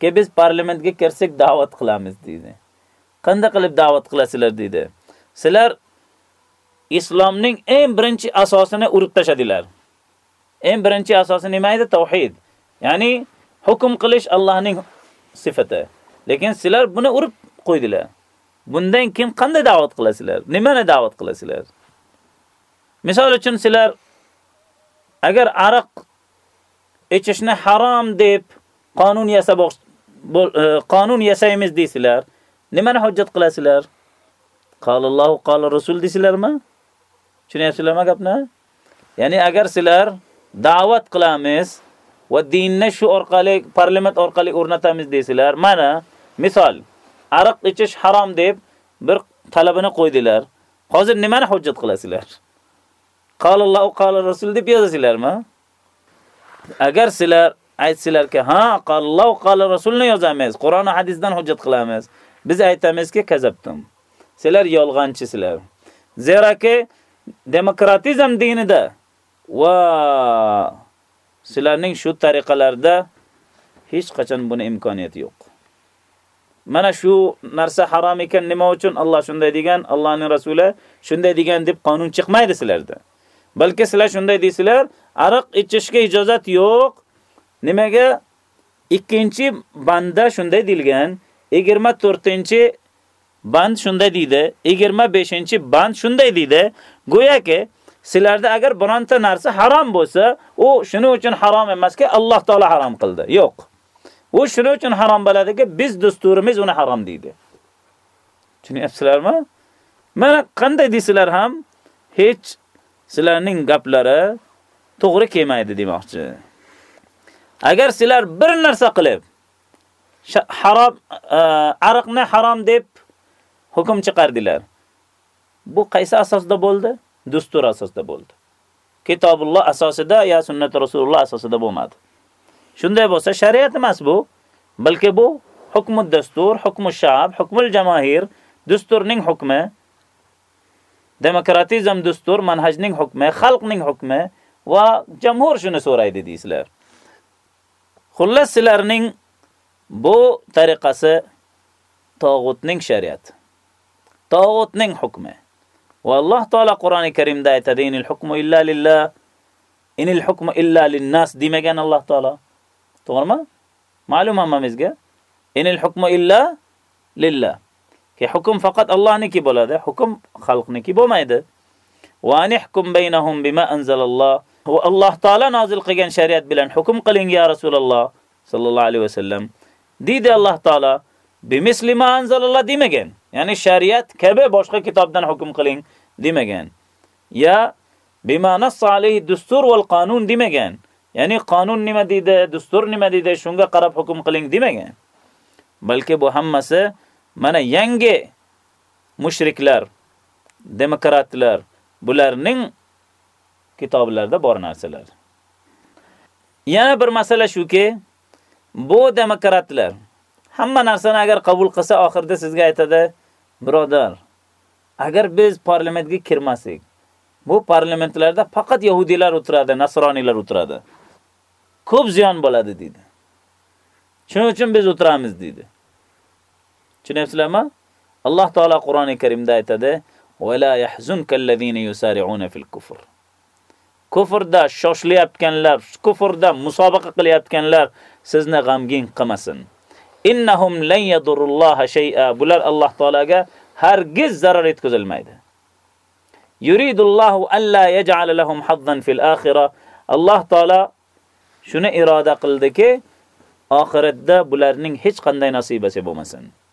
Ke biz parlamentga kirsak da'vat qilamiz dedi. Qanday qilib da'vat qilasizlar dedi. Sizlar islomning eng birinchi asosini urib tashadilar. Eng birinchi asosi nima edi? Tauhid. Ya'ni hukm qilish Allohning sifati. Lekin sizlar buni urib qo'ydilar. Bundan keyin qanday da'vat qilasizlar? Nimani da'vat qilasizlar? Misol uchun sizlar agar aroq ichishni harom deb qonun yasab e, qonun yasaymiz deysizlar, nimani hujjat qilasizlar? Qalallohu qala rasul deysizlarmi? Tushunyapsizlarmi gapni? Ya'ni agar sizlar da'vat qilamiz, va dinni shu orqali parlament orqali o'rnatamiz deysizlar. Mana misol aroq ichish harom deb bir talabini qo'ydilar. Hozir nimani hujjat qilasizlar? Qalallahu qala rasul deb yozasizlarmi? Agar sizlar aytsizlarki, ha, qalallahu qala rasulni yozamiz, Qur'on va hadisdan hujjat qilamiz. Biz aytamizki, kazabtum. Sizlar yolg'onchisizlar. Zeraki demokratizm dinida va sizlarning shu tariqalarda hech qachon buni imkoniyati yo'q. Mana shu narsa harom ekan, nima uchun Alloh shunday degan, Allohning rasuli shunday degan deb qonun chiqmaydi sizlarda. Balki sizlar shunday deysizlar, ariq ichishga ijozat yo'q. Nimaga? Ikkinchi banda shunday deyilgan, 24-chi band shunday deydi, 25-chi band shunday deydi. Go'yoki sizlarda agar bironta narsa harom bo'lsa, u shuning uchun harom emaski, Alloh taolo harom qildi. Yo'q. U shuning uchun harom bo'ladiki, biz dasturimiz uni harom deydi. Tushunyapsizlarmi? Mana qanday deysizlar ham hech sizlarning gaplari to'g'ri kelmaydi demoqchi. Agar sizlar bir narsa qilib harom e, ariqni harom deb hukm chiqardilar. Bu qaysi asosda bo'ldi? Dastur asosida bo'ldi. Kitobulloh asosida yo sunnat Rasululloh asosida bo'lmadi. Shunday bo'lsa shariat emas bu, balki bu hukmud dastur, hukmu shab, hukmul jamoahir, dasturning hukmi, demokratizm dustur manhajning hukmi, xalqning hukmi va jamhur shuni so'raydi deysizlar. Xullas sizlarning bu tariqasi tog'utning shariati. Tog'utning hukmi. Va Alloh taolo Qur'oni Karimda aytadi: "Inil hukmu illa lillah." Inil hukmu illa lin-nas demagan Alloh taolo. To'g'rimi? Ma'lum hammamizga. Inil hukmu illa lillah. Ki hukm faqat Allohniki bo'ladi, hukm xalqniki bo'lmaydi. Va anihkum baynahum bima anzalalloh. Va Alloh taolo nozil qilgan shariat bilan hukm qiling ya Rasululloh sallallohu alayhi vasallam. Deydi Alloh taolo, bimisli ma anzalalloh demagan. Ya'ni shariat kabi boshqa kitobdan hukm qiling demagan. Ya bima nassa alayhi dustur wal qonun demagan. Ya'ni qonun nima deydi, dastur nima deydi, shunga qarab hukm qiling demagan. Balki bu hammasi mana yangi mushriklar, demokratlar bularning kitoblarida bor narsalar. Yana bir masala shuki, bu demokratlar hamma narsani agar qabul qilsa, oxirida sizga aytadi, birodar, agar biz parlamentga kirmasak, bu parlamentlarda faqat yahudiylar o'tiradi, nasroniylar o'tiradi. ko'p ziyon bo'ladi dedi. Shuning uchun biz o'tiramiz dedi. Tushunyapsizlarmi? Alloh taolo Qur'oni Karimda aytadi: "Va la yahzunka allazina yusari'una fil kufr." Kufrda shoshilayotganlar, kufrda musobaqa qilayotganlar sizni g'amgin qilmasin. Innahum lan yadurulloha shay'a. Bular Alloh taolaga hargiz zarar yetkazilmaydi. Yuridullohu alla yaj'ala lahum haddan fil akhirah. Alloh taolo shuni iroda qildiki, oxiratda bularning hech qanday nasibasi bo'lmasin.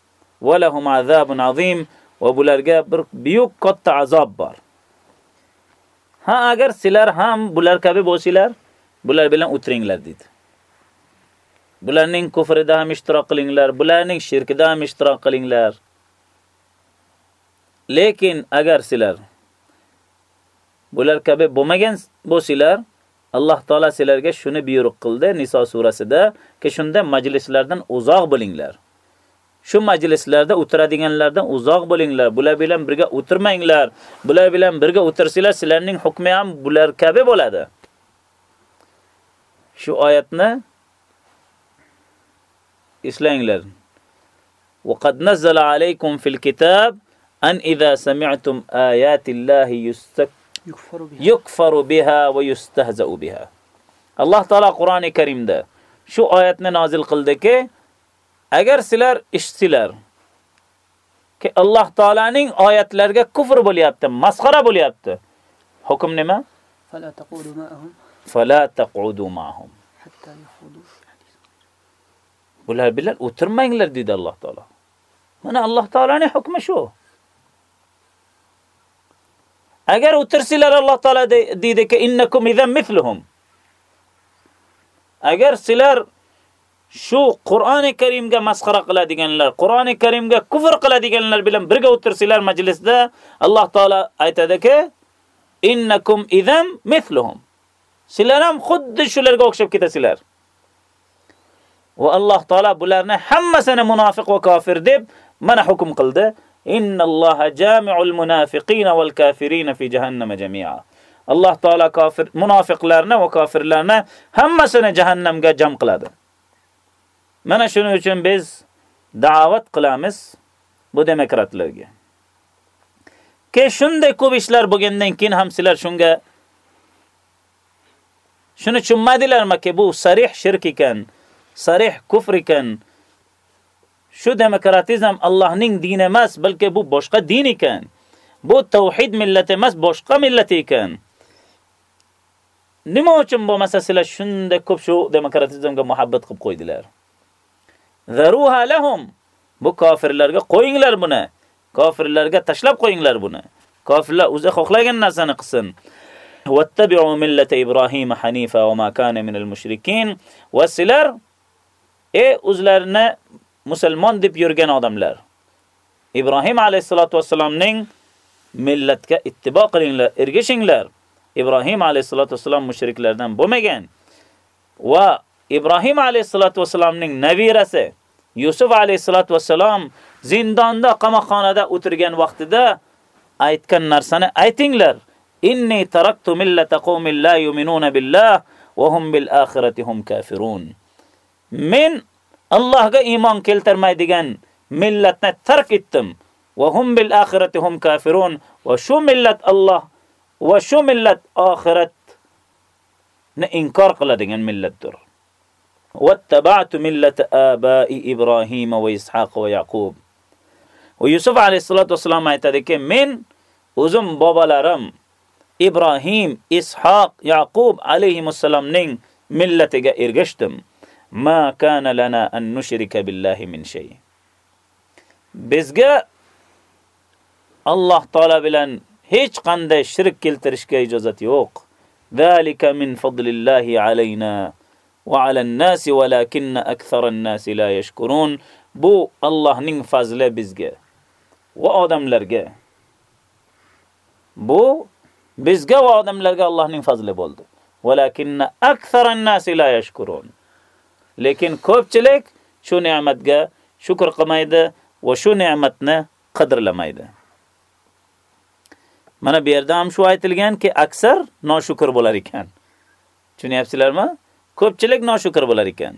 Va lahum azabun azim va bularga bir buyuk katta azob bor. Ha agar sizlar ham bular kabi bo'lsanglar, bular bilan o'tiringlar dedi. Bularning kufrida ham ishtirok qilinglar, bularning shirkida ham ishtirok qilinglar. Lekin agar sizlar bular kabi bo'lmagan bo'lsanglar, Alloh taolo sizlarga shuni buyruq qildi Niso surasida, ki shunda majlislardan uzoq bo'linglar. Shu majlislarda o'tiradiganlardan uzoq bo'linglar. Bular bilan birga o'tirmanglar. Bular bilan birga o'tirsizlar, sizlarning hukmi ham bular kabi bo'ladi. Shu oyatni eslanglar. وقد نزل عليكم في الكتاب أن إذا سمعتم آيات الله يستك yukfaru biha va yustahza'u biha. Alloh taolo Qur'oni Karimda shu oyatni nozil qildiki, agar sizlar eshitsizlar ki Alloh taolaning oyatlariga kufr bo'lyapti, masxara bo'lyapti. Hukm nima? Fala taqudu ma'ahum. Fala taqudu ma'ahum. Hatta yakhudu Bular bilan o'tirmanglar dedi Alloh taolo. Mana Alloh taolaning hukmi shu. Agar o'tirsizlar Alloh taolo deydiki innakum idan mithluhum. Agar sizlar shu Qur'oni Karimga masxara qiladiganlar, Qur'oni Karimga kufr qiladiganlar bilan birga o'tirsanglar majlisda, Alloh taolo aytadiki innakum idan mithluhum. Sizlar ham xuddi shularga o'xshab ketasizlar. Va Alloh taolo bularni hammasini munofiq va kofir deb mana hukm qildi. Innalloha jami'ul munafiqina wal kafirina fi jahannama jami'a. alloh taolo kofir munofiqlarni va kofirlarni hammasini jahannamga jam qiladi mana shuning uchun biz da'vat qilamiz bu demokratlarga. Ke shunday ko'p ishlar bo'lgandan keyin ham sizlar shunga shuni tushunmadilarmi bu sarih shirk ekan sarih kufr ekan. Shu demokratizm Allohning dini emas balki bu boshqa din ekan. Bu tavhid millati emas boshqa millat ekan. Nima uchun bo'lmasa sizlar shunda ko'p shu demokratizmga muhabbat qilib qo'ydilar? Zaruha lahum. Bu kofirlarga qo'yinglar buni. Kofirlarga tashlab qo'yinglar buni. Kofirlar o'zi xohlagan narsani qilsin. Wattabi'u millata Ibrohim hanifa va ma kana minal mushrikin. Va sizlar e o'zlarini musulmon deb yurgan odamlar. Ibrohim alayhisolatu vasallamning millatga ittibo qilinglar ergashinglar. ibrohim alayhisolatu vasallam mushriklardan bo'lmagan. Va ibrohim alayhisolatu vasallamning nabirasi yusuf alayhisolatu vasallam zindonda qamoqxonada o'tirgan vaqtida aytgan narsani aytinglar. Inni taraktu millata qaumin la yu'minuna billah va hum bil oxirati hum kafirun. Men Allohga iymon keltirmaydigan millatni tark etdim. Va hum bil oxirati hum kafirun. Va shu millat Alloh va shu millat oxiratni inkor qiladigan millatdir. واتبعت ملة آباء إبراهيم وإسحاق ويعقوب ويوسف عليه الصلاة والسلام aytadiki men o'zim bobolarim Ibrohim, Ishoq, Yaqub alayhimussalomning millatiga ergashdim. Ma kana lana an nushrika billahi min shay. Bizga Alloh taolo bilan hech qanday shirk keltirishga ijozat yo'q. Zalika min fadlillahi alayna Va alan-nasi walakinna aktharan-nasi la yashkurun. Bu Allohning fazli bizga va odamlarga. Bu bizga va odamlarga Allohning fazli bo'ldi. Walakinna aktharan-nasi la yashkurun. Lekin ko'pchilik shu ne'matga shukr qilmaydi va shu ne'matni qadrlamaydi. Mana bu yerda ham shu aytilganki, aksar noshukr bo'lar ekan. Tushunyapsizlarmi? Ko'pchilik noshukr bo'lar ekan.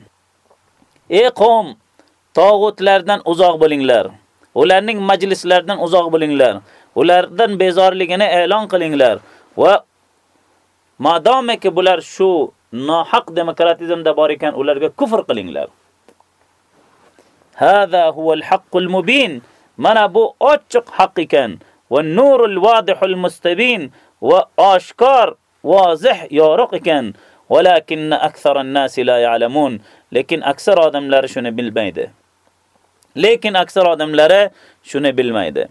Ey qavm, tog'utlardan uzoq bo'linglar. Ularning majlislaridan uzoq bo'linglar. Ulardan bezorligini e'lon qilinglar va madomaki bular shu nohaq demokratizmda bor ekan, ularga kufr qilinglar. Hada huval haqqul mubin. Mana bu ochiq haq ekan. Va nurul vadihul mustabin va oshkor, vozih, yorug' ekan. Walakinna aktharan nasi la ya'lamun. Lekin aksar odamlar shuni bilmaydi. Lekin aksar odamlari shuni bilmaydi.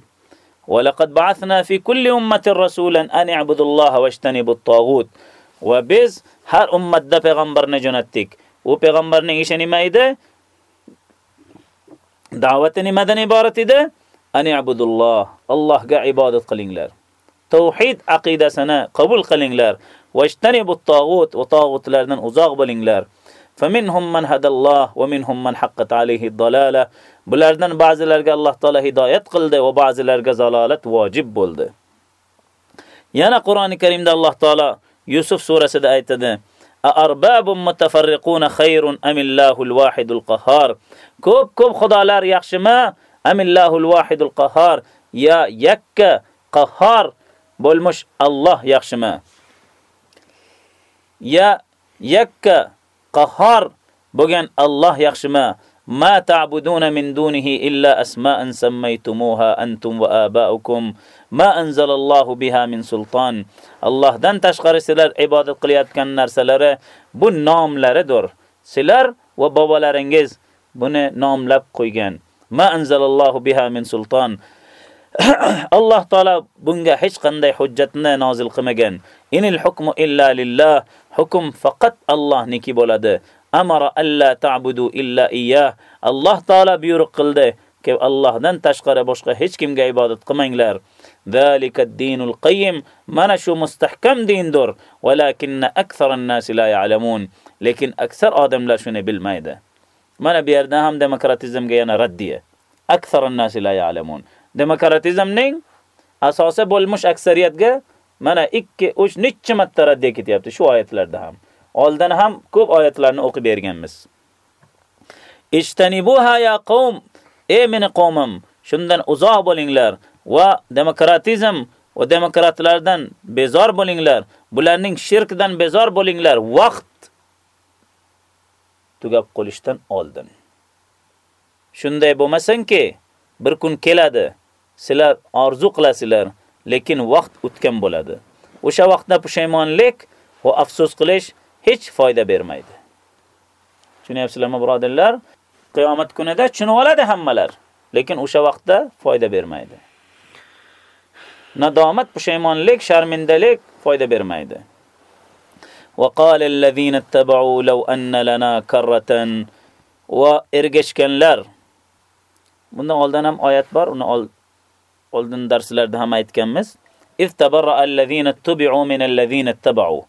ولقد بعثنا في كل أمة رسولا أن اعبدوا الله واجتنبوا الطاغوت وبز har ummatda payg'ambarni jo'natdik. U payg'ambarning ishi nima edi? Da'vati nimadan iborat edi? An ibudulloh, Allohga ibodat qilinglar. Tauhid aqidasini qabul qilinglar. Vajtanibut tag'ut va tag'utlardan uzoq bo'linglar. فمنهم من هدى الله ومنهم من حقت عليه الضلاله bulardan ba'zilarga Alloh taolo hidoyat qildi va ba'zilarga zalolat vojib bo'ldi yana Qur'oni Karimda Alloh taolo Yusuf surasida aytadi arbabun mutafarriquna khayrun amillahul wahidul qahhar ko'p ko'p xudolar yaxshimi amillahul wahidul qahhar ya yakka qahhar bo'lmush Alloh yaxshimi ya yakka qahhar bo'lgan Alloh yaxshimi ما تعبدون من دونه إلا أسماء سميتموها أنتم وآباؤكم ما أنزل الله بها من سلطان الله دان tashqari sizlar ibodat qilayotgan narsalari bu nomlaridir. Sizlar va bobolaringiz buni nomlab qo'ygan. Ma anzalallohu biha min sulton. Alloh taolo bunga hech qanday hujjatni nozil qilmagan. Inil hukmu illa lillah. Hukm faqat Allohniki bo'ladi. amara alla ta'budu illa iyyah. Alloh taolo buyruq qildi ki Allohdan tashqari boshqa hech kimga ibodat qilmanglar. Zalika ad-dinul qayyim. Mana shu mustahkam dindir. Walakinna aktharan nas la ya'lamun. Lekin aksar odamlar shuni bilmaydi. Mana bu yerda ham demokratizmga yana raddiya. Aktharan nas la ya'lamun. Demokratizmning asosi bo'lmuş aksariyatga mana 2 3 necha marta raddiya ketyapti shu oyatlarda ham. Oldin ham ko'p oyatlarni o'qib berganmiz. Ishtanibuha ya qavm, ey meni qavmim, shundan uzoq bo'linglar va demokratizm va demokratlardan bezor bo'linglar. Bularning shirkdan bezor bo'linglar. Vaqt tugab qolishdan oldin. Shunday bo'lmasinki, bir kun keladi, sizlar orzu qilasizlar, lekin vaqt o'tgan bo'ladi. O'sha vaqtda pushaymonlik va afsus qilish hech foyda bermaydi. Tushunyapsizlarmi, birodarlar? Qiyomat kunida tushunib oladi hammalar, lekin o'sha vaqtda foyda bermaydi. Nadomat, pushaymonlik, sharmindalik foyda bermaydi. وقال الذين اتبعوا لو أن لنا كرة وإرجشكنlar Bundan oldin ham oyat bor, uni oldin darslarda ham aytganmiz. Iftabarra allazina tubi'u min allazina tabau.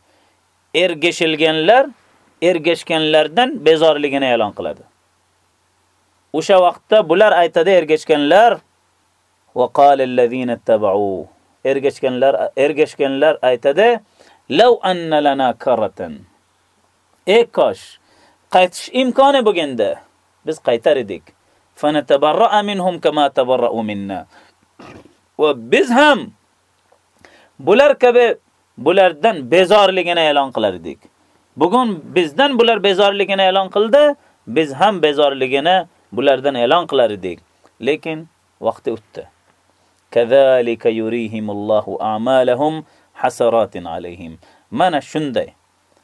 Ergashilganlar ergashganlardan bezorligini e'lon qiladi. O'sha vaqtda bular aytadi ergashganlar va qala allazina tabau. Ergashganlar ergashganlar aytadi: "Law anna lana karatan." Ey kosh, qaytish imkoni bo'lganda biz qaytar edik. فنتبرأ منهم كما تبرأوا منا Va biz ham bular kabi bulardan bezorligini e'lon qilar edik. Bugun bizdan bular bezorligini e'lon qildi, biz ham bezorligini bulardan e'lon qilar edik. Lekin vaqti o'tdi. Kazalika yurihimullohu a'malahum hasaratin alayhim. Mana shunday.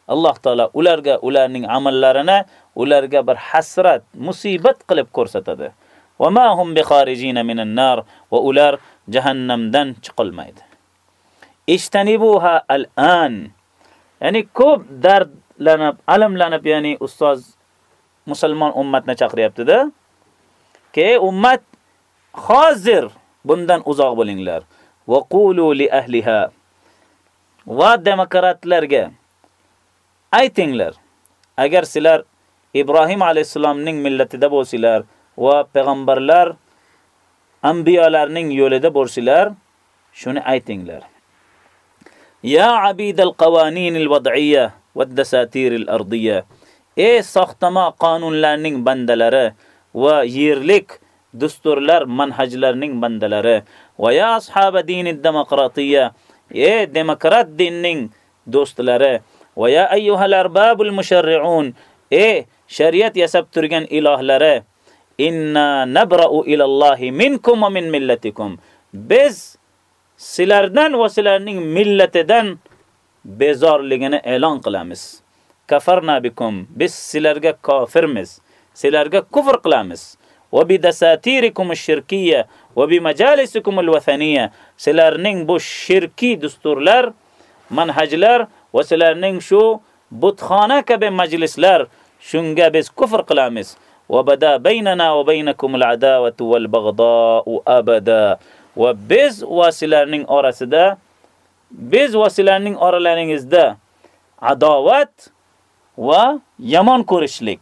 Alloh taolo ularga ularning amallarini ularga bir hasrat, musibat qilib ko'rsatadi. Va ma hum bikharijina minan nar va ular jahannamdan chiqilmaydi. Ishtanibuha al-an. Ya'ni ko'p dardlanib, alamlanib, ya'ni ustoz musulmon ummatni chaqiryapti-da. Ke ummat hozir bundan uzoq bo'linglar. Va qulu li ahliha. Va demokratlarga aytinglar, agar sizlar Ibrohim alayhisalomning millatida bo'lsanglar, va payg'ambarlar anbiyolarning yo'lida bo'lsizlar, shuni aytinglar. Ya abidal qawaninil wad'iyya wad dasatiril ardiyya. Ey soxtama qonunlarning bandalari va yerlik dasturlar manhajlarning bandalari va ya ashaba dinid demokratiya Ey demokrat dinning do'stlari va ya ayyuhal arbabul musharri'un. Ey shariat yasab turgan ilohlari inna nabra'u ilallohi minkum va min millatikum. Biz sizlardan va sizlarning millatidan bezorligini e'lon qilamiz. Kafarna bikum. Biz sizlarga kofirmiz. Sizlarga kufr qilamiz. Va bidasatirikum ash-shirkiyya va bimajalisikum al-wathaniyya. Sizlarning bu shirkiy dasturlar manhajlar va sizlarning shu butxona kabi majlislar shunga biz kufr qilamiz. وَبَدَا بَيْنَنَا baynana الْعَدَاوَةُ وَالْبَغْضَاءُ أَبَدًا وَبِز wal baghda'u abada. Va biz vasilarning orasida biz vasilarning oralaringizda adovat va yomon ko'rishlik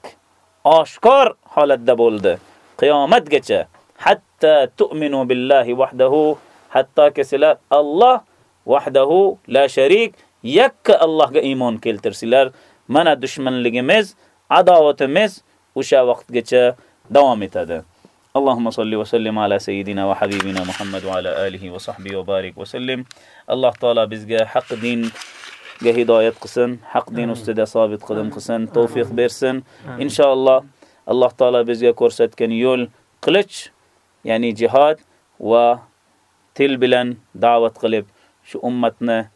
oshkor holatda bo'ldi. Qiyomatgacha hatta tu'minu billahi wahdahu hatto sizlar Alloh wahdahu la sharik yakka Allohga iymon keltirsizlar. Mana dushmanligimiz adovatimiz وشا وقت جتا دوام تدا اللهم صل وسلم على سيدنا وحبيبنا محمد وعلى آله وصحبه وبارك وسلم. الله تعالى بزجا حق دين جه هداية قسن حق دين استدى صابت قدم قسن توفيق بيرسن إن شاء الله الله تعالى بزجا كورسات كان يول قلتش يعني جهاد و تلبلن دعوة قلب. شو أمتنا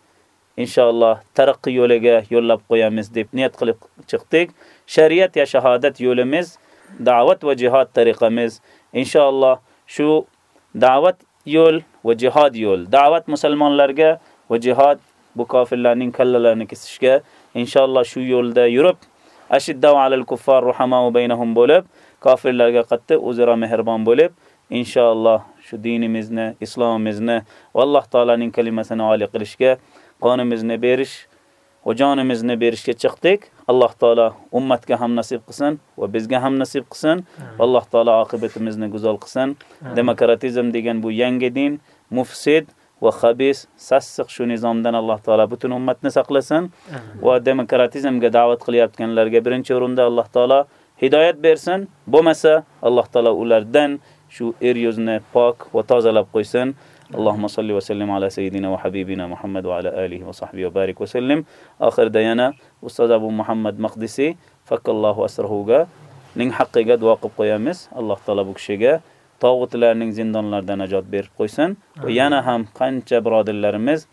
إن شاء الله ترقي يولغا يولب قيامز ديب نيت قلب چقتك Shariat ya shahodat yo'limiz, da'vat va jihad tariqamiz inshaalloh shu da'vat yo'l va jihad yo'l. Da'vat musulmonlarga va jihad bu kofirlarning kallalarini kesishga inshaalloh shu yo'lda yurib ashiddau alal kuffar ruhamau baynahum bo'lib, kofirlarga qatti o'zaro mehribon bo'lib, inshaalloh shu dinimizni, islomimizni va Alloh taolaning kalimasini oliy qilishga qonimizni berish va jonimizni berishga chiqdik. Alloh taolo ummatga ham nasib qilsin va bizga ham nasib qilsin. Alloh taolo oqibatimizni go'zal qilsin. Demokratizm degan bu yangi din, mufsid va xabis sassiq shu nizomdan alloh taolo butun ummatni saqlasin va demokratizmga da'vat qilayotganlarga birinchi o'rinda alloh taolo hidoyat bersin bo'lmasa alloh taolo ulardan shu er yuzni pok va tozalab qo'ysin اللهم صل وسلم على سيدنا وحبيبنا محمد وعلى آله وصحبه وبارك وسلم. آخر ديانا أستاذ أبو محمد مقدسي فك الله أسره نين حق قد واقب قيامس. الله طلبك شيقا طاوت لارنين زندان لاردان نجات بير قيسن ويانا هم قنجة براد اللارمز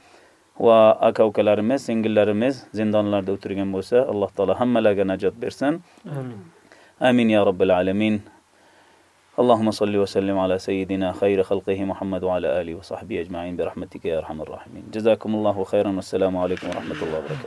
وأكوك لارمز سنجل لارمز زندان لارد أترغن بوسا الله طلب هم لاغا نجات بيرسن. آمين. آمين يا رب العالمين. اللهم صل وسلم على سيدنا خير خلقه محمد وعلى آله وصحبه أجمعين برحمتك يا أرحم الراحمين. جزاكم الله خيرا والسلام عليكم ورحمة الله وبركاته.